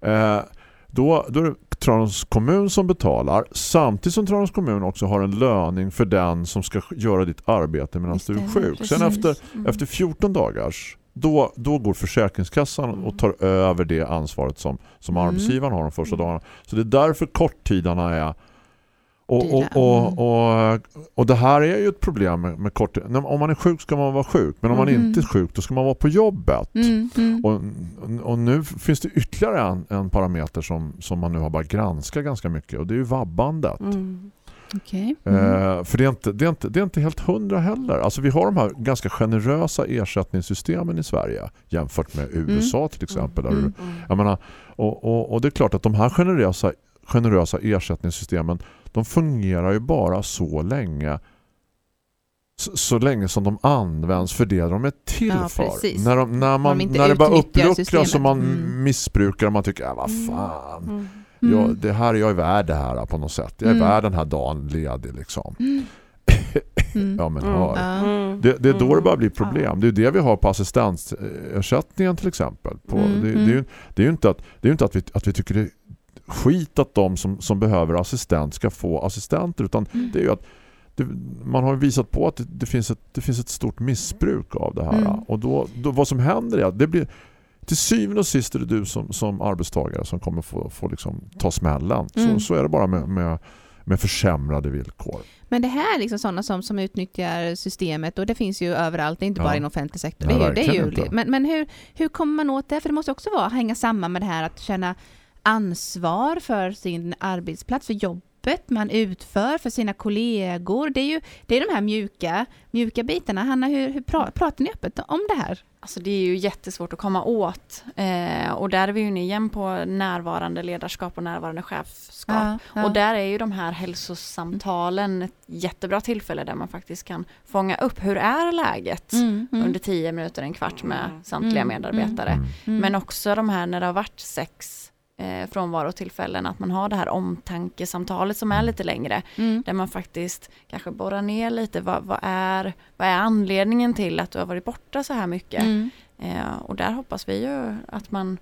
eh, då, då är det Tranås kommun som betalar samtidigt som Tranås kommun också har en löning för den som ska göra ditt arbete medan du är sjuk. precis. Sen efter, Mm. efter 14 dagars då, då går Försäkringskassan Mm. och tar över det ansvaret som, som Mm. arbetsgivaren har de första Mm. dagarna. Så det är därför korttidarna är och, och, och, Mm. och, och det här är ju ett problem med, med kort Om man är sjuk ska man vara sjuk Men om man Mm. inte är sjuk då ska man vara på jobbet Mm, mm. och, och nu finns det ytterligare en, en parameter som, som man nu har bara granskat ganska mycket och det är ju vabbandet. Mm. Mm. Eh, för det är, inte, det, är inte, det är inte helt hundra heller. Alltså vi har de här ganska generösa ersättningssystemen i Sverige jämfört med USA till exempel. Där du, Mm. menar, och, och, och det är klart att de här generösa, generösa ersättningssystemen de fungerar ju bara så länge så, så länge som de används för det de är till Ja, för. precis. När, de, när, man, de när det bara uppluckras och man Mm. missbrukar och man tycker, äh, vad fan. Mm. Jag, Mm. det här, jag är värd det här på något sätt. Jag är Mm. värd den här dagen ledig liksom. Mm. Ja men Mm. hör. Ja. Mm. Det, det är då det Mm. börjar bli problem. Det är det vi har på assistansersättningen till exempel. På, Mm, det, mm. det, är ju, det är ju inte, att, det är inte att, vi, att vi tycker det skit att de som, som behöver assistent ska få assistenter utan Mm. det är ju att det, man har visat på att det, det, finns ett, det finns ett stort missbruk av det här. Mm. Och då, då, vad som händer är att det blir till syvende och sist är det du som, som arbetstagare som kommer få, få liksom ta smällen. Mm. Så, så är det bara med, med, med försämrade villkor. Men det här är liksom sådana som, som utnyttjar systemet och det finns ju överallt, det är inte Ja. bara inom offentlig sektor. Nej, det är, ju- det är ju, men men hur, hur kommer man åt det? För det måste också vara, hänga samman med det här att känna ansvar för sin arbetsplats, för jobbet man utför, för sina kollegor. Det är ju det är de här mjuka, mjuka bitarna. Hanna, hur, hur pra, pratar ni öppet om det här? Alltså det är ju jättesvårt att komma åt. Eh, och där är vi ju igen på närvarande ledarskap och närvarande chefskap. Ja, ja. Och där är ju de här hälsosamtalen ett jättebra tillfälle där man faktiskt kan fånga upp hur är läget Mm, mm, under tio minuter, en kvart med samtliga Mm, medarbetare. Mm. mm. Men också de här när det har varit sex eh, frånvarotillfällen, att man har det här omtankesamtalet som är Mm. lite längre. Mm. Där man faktiskt kanske borrar ner lite, vad, vad, är, vad är anledningen till att du har varit borta så här mycket? Mm. Eh, och där hoppas vi ju att man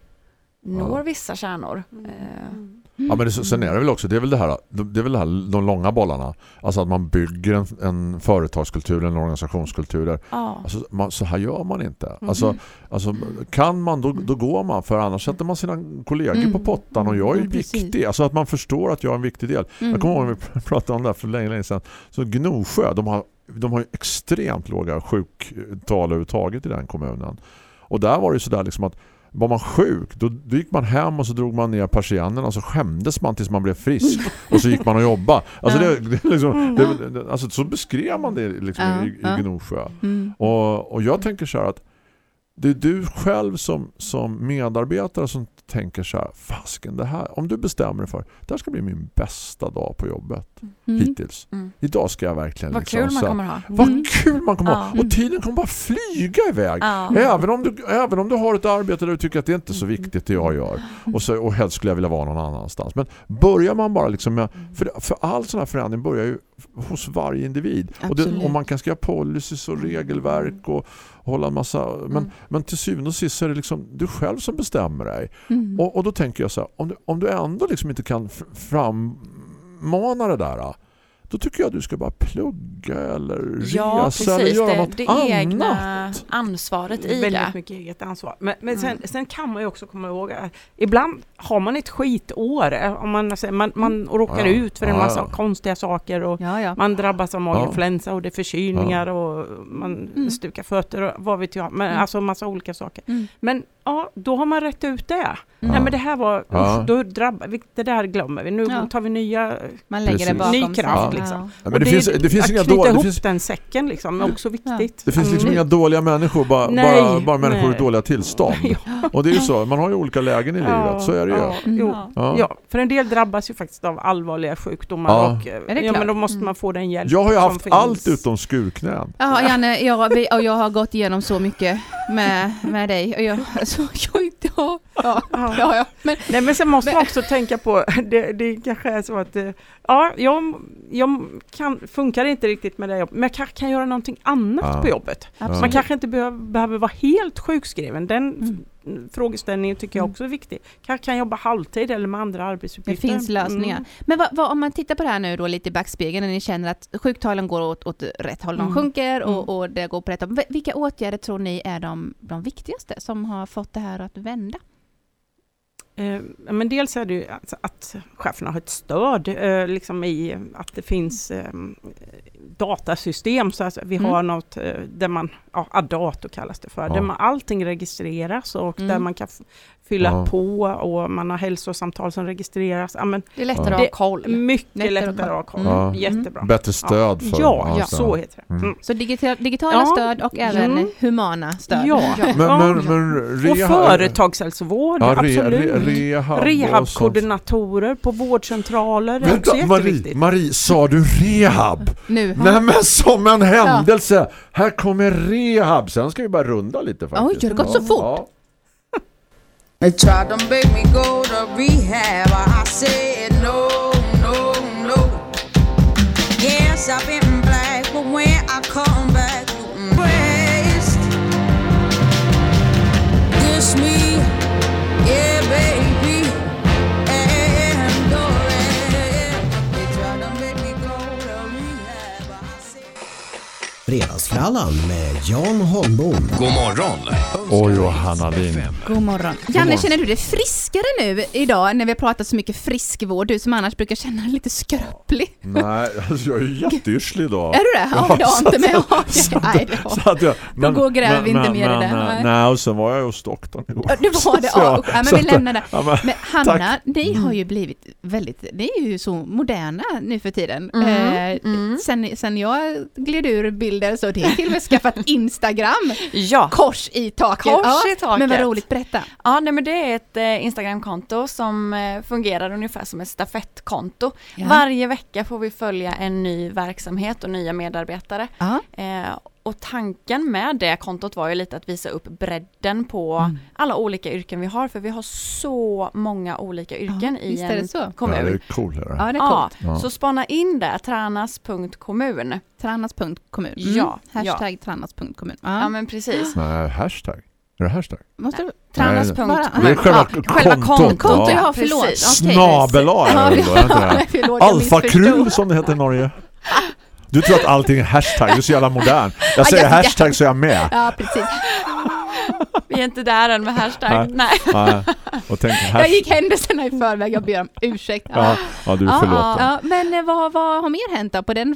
når Ja. vissa kärnor. Mm. Eh, Ja, men det, sen är det väl också, det är väl det här, det är väl det här, de långa bollarna. Alltså att man bygger en, en företagskultur, en organisationskultur. Där, ja. alltså, man, så här gör man inte. Mm. Alltså, alltså, kan man, då, då går man. För annars sätter man sina kollegor Mm. på pottan och jag är Mm, precis. viktig. Alltså att man förstår att jag är en viktig del. Mm. Jag kommer ihåg när vi pratade om det här för länge, länge sedan. Så Gnosjö, de har, de har ju extremt låga sjuktal överhuvudtaget i den kommunen. Och där var det ju sådär liksom att var man sjuk, då, då gick man hem och så drog man ner persiennerna och så skämdes man tills man blev frisk. Och så gick man och jobba. Alltså, det, det, liksom, det, alltså så beskrev man det liksom i, i. Gnosjö. Mm. Och, och jag tänker så här att det är du själv som, som medarbetare som tänker så här, fasken det här, om du bestämmer dig för det här ska bli min bästa dag på jobbet Mm. hittills. Mm. Idag ska jag verkligen Vad liksom, kul man kommer ha. vad Mm. kul man kommer ha. Och tiden kommer bara flyga iväg. Även, om du, även om du har ett arbete där du tycker att det inte är så Mm. viktigt det jag gör. Och, så, och helst skulle jag vilja vara någon annanstans. Men börjar man bara liksom med, för, för all sån här förändring börjar ju hos varje individ. Och, det, och man kan skriva policies och regelverk och hålla en massa... Men, Mm. men till syvende och sist är det liksom du själv som bestämmer dig. Mm. Och, och då tänker jag så här, om du, om du ändå liksom inte kan frammana det där då tycker jag att du ska bara plugga eller Ja, resa eller precis. göra Det, något det annat. egna ansvaret i Väldigt det. mycket eget ansvar. Men, men Mm. sen, sen kan man ju också komma ihåg att ibland har man ett skitår. eh, Om man, alltså, man, man råkar Ja. ut för en massa ja. konstiga saker och Ja, ja. man drabbas av maginfluensa och det är förkylningar och man Mm. stukar fötter och vad vet jag. Men Mm. alltså massa olika saker. Mm. Men ja, då har man rätt ut det. Ja. Nej men det här var, Ja. usch, då drabbar vi, det där glömmer vi. Nu Ja. tar vi nya, Man lägger det bakom Ny kraft, Ja. liksom. Ja, men och det, finns, det finns att inga knyta dåliga... Det ihop finns, den säcken liksom, är också viktigt. det finns liksom Mm. inga dåliga människor, bara, Nej, bara, bara människor nej. i dåliga tillstånd. Och det är ju så, man har ju olika lägen i livet, så är det ju. Ja, Mm. jo. Ja. Ja. Ja, för en del drabbas ju faktiskt av allvarliga sjukdomar Ja. och eh, det ja, men då måste Mm. man få den hjälp Jag har ju haft finns. allt utom skurknän. Ja, Janne, jag, vi, och jag har gått igenom så mycket med, med dig. Och jag, alltså, jag. Ja, Ja. ja, ja. Men, Nej men sen måste Men- man också tänka på, det, det kanske är så att, eh, ja, jag, jag kan, funkar inte riktigt med det jobbet, men jag kanske kan göra någonting annat Ja. på jobbet. absolut. Man kanske inte behöver, behöver vara helt sjukskriven, den Mm. Frågeställningen tycker jag Mm. också är viktig. Kanske kan jobba halvtid eller med andra Det arbetsuppgifter. finns lösningar. Mm. Men vad, vad, om man tittar på det här nu då lite i backspegeln när ni känner att sjuktalen går åt, åt rätt håll, de Mm. sjunker och, Mm. och det går på rätt håll. Vilka åtgärder tror ni är de, de viktigaste som har fått det här att vända? Eh, men dels är det ju alltså att cheferna har ett stöd eh, liksom i att det finns eh, datasystem. Så alltså, vi Mm. har något eh, där man, ja, Adato kallas det för, Ja. där man, allting registreras och där Mm. man kan fylla Ja. på och man har hälsosamtal som registreras. Ja, men Det är lättare att ha koll. mycket Lättare att lättare att ha koll. Ja. Jättebra. Bättre stöd för... Ja, ja, så. så heter det. Mm. Mm. Så digita- digitala Ja. stöd och även Mm. humana stöd. Ja. Men, men, men Och företagshälsovård, ja, re, absolut. re, rehab. Rehabkoordinatorer på vårdcentraler är också Vänta, Marie. Marie, sa du rehab? Nu. Nej men som en händelse! Här kommer rehab, sen ska vi bara runda lite faktiskt. Oj, har det gått så fort? They tried to make me go to rehab. I said no, no, no. Yes, I've been black, but when I come Fredagsfrallan med Jan Holmbom. God morgon. Och Johanna Lind. God morgon. Janne, känner du dig friskare nu idag när vi har pratat så mycket friskvård? Du som annars brukar känna dig lite skröplig. Nej, alltså jag är ju jätteyrslig idag. Är du det? Ja, Ja, det har inte med Nej, det har jag, men, går gräv men- inte mer i det. Nej. Nej, och sen var jag hos doktorn igår. Det var det, ja, ja men vi lämnar det. Ja, men, Men Hanna, Tack. ni har ju blivit väldigt, ni är ju så moderna nu för tiden. Mm, Eh, mm. Sen, sen jag gled ur bilder så det är till och med skaffat Instagram. Ja. Kors i taket. Kors ja, i taket. Men vad roligt, berätta. Ja, nej, men det är ett eh, Instagramkonto som eh, fungerar ungefär som ett stafettkonto. Ja. Varje vecka får vi följa en ny verksamhet och nya medarbetare. Eh, och tanken med det kontot var ju lite att visa upp bredden på Mm. alla olika yrken vi har, för vi har så många olika yrken Ja, i en så. ja, det kommun. är cool. Är det. Ja, det är Ja, coolt. Ja. så spana in det, tranas.kommun. Tranas.kommun. Ja, Hashtag tranas.kommun. Ja. Ja men precis. Nej, hashtag. Är det hashtag? Måste du... Tranas.kommun. Det är själva Ja, själva kontot. kontot. Konto, Ja. ja, förlåt. Precis. Okej. Snabel A är Ja, det vi- väl då, är det inte det? förlåt, jag missförstod. Alfakrull som det heter i Norge. Du tror att allting är hashtag, du är så jävla modern. Jag säger hashtag så är jag med. Ja, precis. Vi är inte där än med hashtag. Nej. Nej. Och tänk Jag hashtag. gick händelserna i förväg, jag ber om ursäkt. Ja, ja, du är Ja, ja, men eh, vad, vad har mer hänt då på den,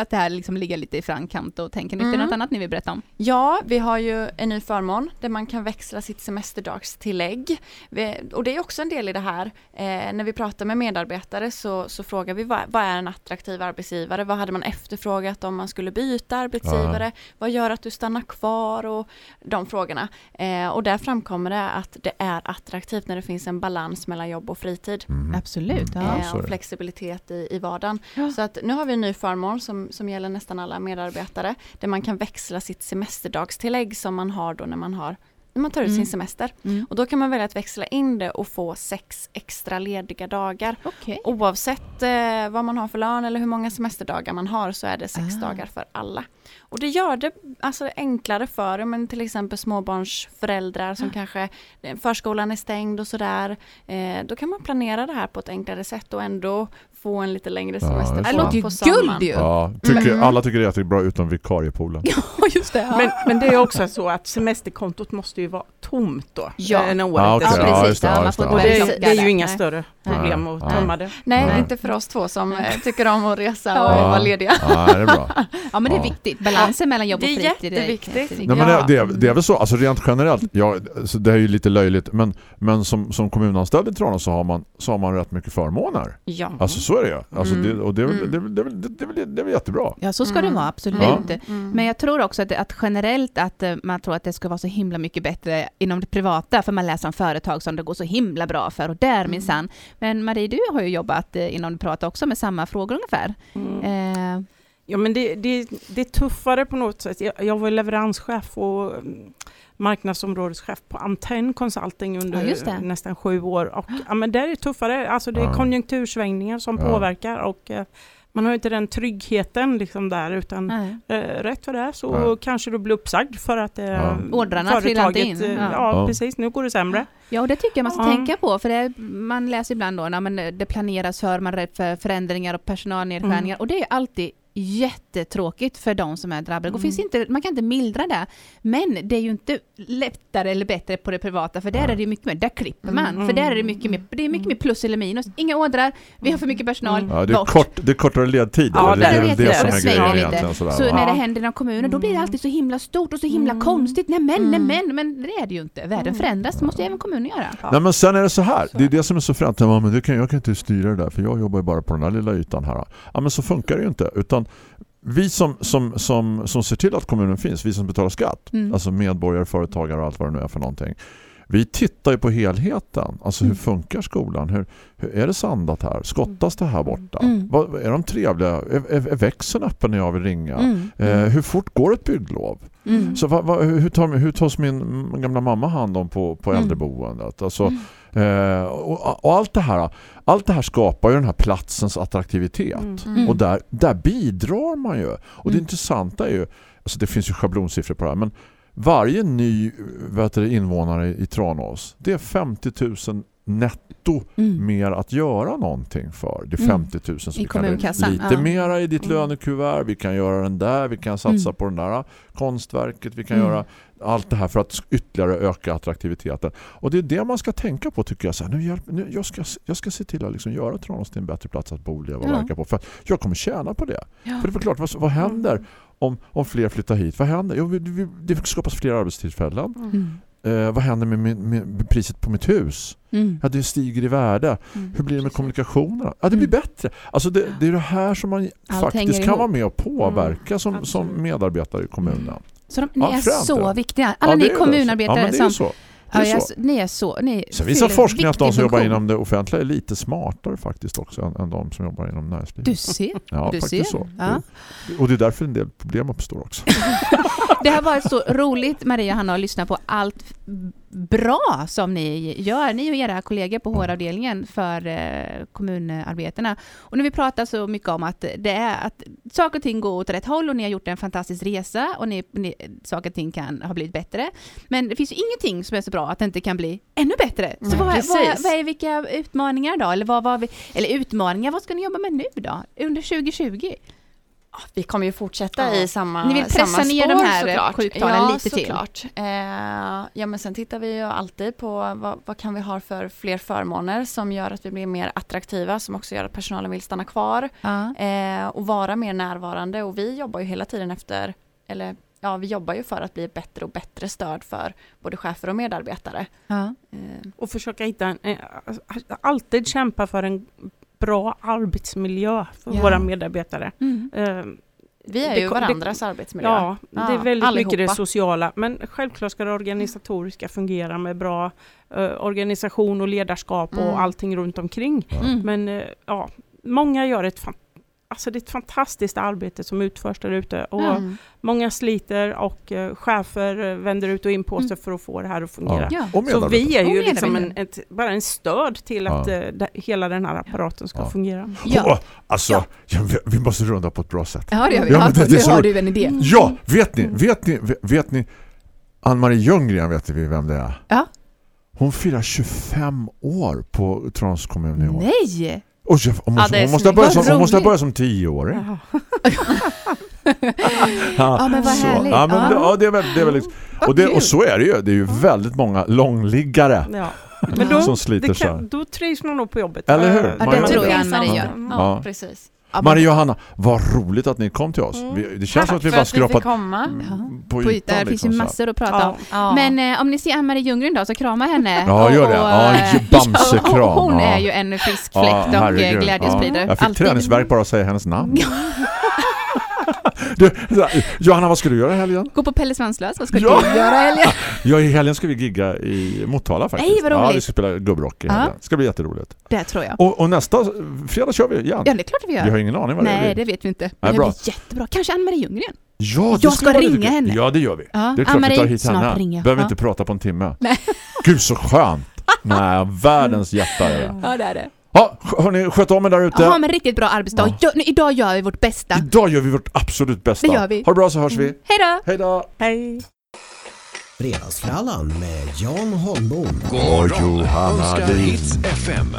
att det här liksom ligger lite i framkant och tänker ni, är det Mm. något annat ni vill berätta om? Ja, vi har ju en ny förmån där man kan växla sitt semesterdagstillägg. Vi, och det är också en del i det här. Eh, när vi pratar med medarbetare så, så frågar vi vad, vad är en attraktiv arbetsgivare? Vad hade man efterfrågat om man skulle byta arbetsgivare? Vad gör att du stannar kvar? Och de frågorna. Eh, och där framkommer det att det är attraktivt när det finns en balans mellan jobb och fritid. Mm. Absolut. Ja. Ja, eh, och flexibilitet i, i vardagen. Ja. Så att nu har vi en ny förmån som, som gäller nästan alla medarbetare där man kan växla sitt semesterdagstillägg som man har då när man har man tar ut Mm. sin semester. Mm. Och då kan man välja att växla in det och få sex extra lediga dagar. Okej. Oavsett eh, vad man har för lön eller hur många semesterdagar man har så är det sex Ah. dagar för alla. Och det gör det alltså, enklare för men till exempel småbarnsföräldrar som kanske eh, förskolan är stängd och sådär. Eh, då kan man planera det här på ett enklare sätt och ändå få en lite längre Ja, semester det Det är låter ju guld ju. Ja, tycker, Mm. alla tycker det är jättebra utom vikariepoolen. Ja, just det. Ja. Men, men det är också så att semesterkontot måste ju vara tomt då. Ja. eh, När året Ja, är slut. Ja, precis. just det, Ja, ja, det. Det, är, det är ju inga Nej. större problem att Nej. tömma det. Nej, Nej. inte för oss två som eh, tycker om att resa och Ja. vara lediga. Ja, det är bra. Ja, men det är Ja. viktigt. Balansen mellan jobb och Det är fritid. jätteviktigt. Nej, men Ja. det, det, det är väl så, alltså rent generellt, ja, så det är ju lite löjligt, men, men som, som kommunanställd i Tranås så har, man, så har man rätt mycket förmåner. Ja. Alltså så är det ju. Alltså, Mm. det, och det är, väl, Mm. det, det, det, det är jättebra. Ja, så ska Mm. det vara, absolut. Ja. Mm. Men jag tror också att, att generellt att eh, man tror att det ska vara så himla mycket bättre inom det privata, för man läser om företag som det går så himla bra för och där Mm. minsann. Men Marie, du har ju jobbat eh, inom det privata också med samma frågor ungefär. Mm. Eh, Ja men det, det, det är tuffare på något sätt. Jag, jag var leveranschef och mm, marknadsområdeschef på Antenn Consulting Ja, under det. nästan sju år. Och, ja, men där är det tuffare, alltså det är Ja. konjunktursvängningar som Ja. påverkar och eh, man har ju inte den tryggheten liksom där utan eh, rätt vad det så Ja. kanske du blir uppsagd för att eh, Ja. Ordrarna trillar inte in. eh, Ja. Ja. Ja. precis, nu går det sämre. Ja, och det tycker jag man ska Ja. tänka på, för det, man läser ibland då när man, det planeras för, man är rädd för förändringar och personalnedskärningar, Mm. och det är alltid jättetråkigt för de som är drabbade. Mm. Det finns inte, man kan inte mildra det. Men det är ju inte lättare eller bättre på det privata för där Nej. är det mycket mer, där klipper man. Mm. För där är det mycket mer, det är mycket mer plus eller minus. Inga ådrar, vi har för mycket personal, Mm. Ja, det, är bort. kort, det är kortare ledtid. Ja, det, det är väl det. det som Det är grejen lite. egentligen. Sådär, Så va? när det Ja. händer i någon kommun, då blir det alltid så himla stort och så himla Mm. konstigt. Nej men, nej Mm. men, men det är det ju inte. Världen förändras, det måste ju även kommunen göra. Nej men sen är det så här, det är det som är så fränt. Ja, men det kan, jag kan inte styra det där för jag jobbar ju bara på den här lilla ytan här. Ja men så funkar det ju inte. Utan vi som, som, som, som ser till att kommunen finns, vi som betalar skatt, Mm. alltså medborgare, företagare och allt vad det nu är för någonting. Vi tittar ju på helheten. Alltså hur Mm. funkar skolan? Hur, hur är det sandat här? Skottas det här borta? Mm. Vad, är de trevliga? Är, är, är växeln öppen när jag vill ringa? Mm. Eh, hur fort går ett bygglov? Mm. Så vad, vad, hur, tar, hur tas min mm, gamla mamma hand om på, på Mm. äldreboendet? Alltså, eh, och, och allt, det här, allt det här skapar ju den här platsens attraktivitet. Mm. Mm. Och där, där bidrar man ju. Och det Mm. intressanta är ju, alltså det finns ju schablonsiffror på det här, men varje ny det, invånare i Tranås, det är 50 000 netto Mm. mer att göra någonting för. Det är Mm. 50 000 som vi kan lite ja. mera i ditt Mm. lönekuvert. Vi kan göra den där, vi kan satsa Mm. på den där konstverket, vi kan Mm. göra allt det här för att ytterligare öka attraktiviteten. Och det är det man ska tänka på tycker jag. Så här, nu hjälp, nu, jag, ska, jag ska se till att liksom göra Tranås till en bättre plats att bo, leva och Ja. verka på. För jag kommer tjäna på det. Ja. För det är klart, vad, vad händer Mm. om, om fler flyttar hit? Vad händer? Jo, vi, vi, det skapas fler arbetstillfällen. Mm. Eh, vad händer med, min, med priset på mitt hus? Mm. Ja, det stiger i värde. Mm. Hur blir det med Precis. kommunikationerna? Ja, det blir Mm. bättre. Alltså det, det är det här som man Allt faktiskt kan ihop. vara med och påverka Mm, som, som absolut. medarbetare i kommunen. Så de, ni Ja, är främt, så ja. viktiga. Alla Ja, ni kommunarbetare som... så. Ja, jag, så. ni är så... Ni Sen visar forskning att de som jobbar inom det offentliga är lite smartare faktiskt också än, än de som jobbar inom näringslivet. Du ser. ja, du faktiskt ser. så. Ja. Och det är därför en del problem uppstår också. Det har varit så roligt Maria Hanna att lyssna på allt bra som ni gör, ni och era kollegor på HR-avdelningen för eh, kommunarbetarna. Och när vi pratar så mycket om att det är att saker och ting går åt rätt håll och ni har gjort en fantastisk resa och ni, ni, saker och ting kan ha blivit bättre. Men det finns ju ingenting som är så bra att det inte kan bli ännu bättre. Så Nej, vad, vad, precis. vad är vilka utmaningar då? Eller, vad, vad eller utmaningar, vad ska ni jobba med nu då? Under 2020? Vi kommer ju fortsätta Ja. i samma Ni vill pressa samma ner de spår, här såklart. sjuktalen ja, lite till. såklart. Eh, ja, men sen tittar vi ju alltid på vad, vad kan vi ha för fler förmåner som gör att vi blir mer attraktiva, som också gör att personalen vill stanna kvar Ja. eh, och vara mer närvarande. Och vi jobbar ju hela tiden efter, eller ja, vi jobbar ju för att bli bättre och bättre stöd för både chefer och medarbetare. Ja. Eh, Och försöka hitta en, eh, alltid kämpa för en bra arbetsmiljö för Ja. våra medarbetare. Mm. Eh, vi är Det ju det- varandras arbetsmiljö. Ja, det är Ja, väldigt mycket det allihopa. sociala. Men självklart ska det organisatoriska fungera med bra eh, organisation och ledarskap Mm. och allting runt omkring. Mm. Men eh, ja, många gör ett, fan, alltså det är ett fantastiskt arbete som utförs där ute. Och Mm. Många sliter och eh, chefer vänder ut och in på sig för att få det här att fungera. Ja. Så vi är ju liksom en, ett, bara en stöd till Ja. att eh, det, hela den här apparaten ska Ja. fungera. Ja. Åh, alltså, Ja. ja, vi, vi måste runda på ett bra sätt. Ja, det gör vi. Ja, det- det nu har du en idé. Ja, vet ni, vet ni, vet, vet ni Ann-Marie Ljunggren vet vi vem det är. Ja. Hon firar 25 år på Trans kommun i år. Nej! Och jag, hon, måste, är hon, måste börjat som, hon måste börjat som tioåring. Ja, men vad så. härligt. Ja, men, Ja. det- ja, det är det är Vad och, det, och så är det ju. Det är ju väldigt många långliggare Ja. Men då, som sliter det så här. kan, då trivs man nog på jobbet. Eller hur? Ja, det tror jag Ann-Marie gör. Ja. Ja, precis. Maria och Hanna, vad roligt att ni kom till oss. Mm. Det känns som att vi bara att vi skrapat komma. På På ytan. det finns ju liksom, massor att prata Ja. om. Ja. Men eh, om ni ser Ann-Marie Ljunggren då, så krama henne. Ja, gör det. Ja, en eh, bamsekram. ja, Hon Ja. är ju en frisk Ja, fläkt och glädjespridare. Ja. Jag fick Alltid. träningsverk bara att säga hennes namn. du, Johanna, vad ska du göra i helgen? Gå på Pelle Svanslös, vad ska Ja. du göra i helgen? Ja, i helgen ska vi gigga i Motala faktiskt. Nej, vad Ja, roligt. vi ska spela gubbrock i Ja. helgen. Det ska bli jätteroligt. Det tror jag. Och, och nästa fredag kör vi igen. Ja, det är klart vi gör. Vi har ingen aning vad det Nej, blir. det vet vi inte. Nej, det bra. blir jättebra. Kanske Ann-Marie Ljunggren? Ja, Jag ska ringa henne. Ja, det gör vi. Ja, Det är klart vi tar hit henne. ringer. Behöver Ja. inte prata på en timme. Nej. Gud, så skönt. Nej, världens hjärta är det. Ja, det är det. Ja, hörni, sköt om er där ute. Ha en riktigt bra arbetsdag. Ja. Nu, idag gör vi vårt bästa. Idag gör vi vårt absolut bästa. Det gör vi. Ha det bra så hörs vi. Hej då! Hej då! Hej! Fredagsfrallan med Jan Holmbom God morgon önskar Hits FM.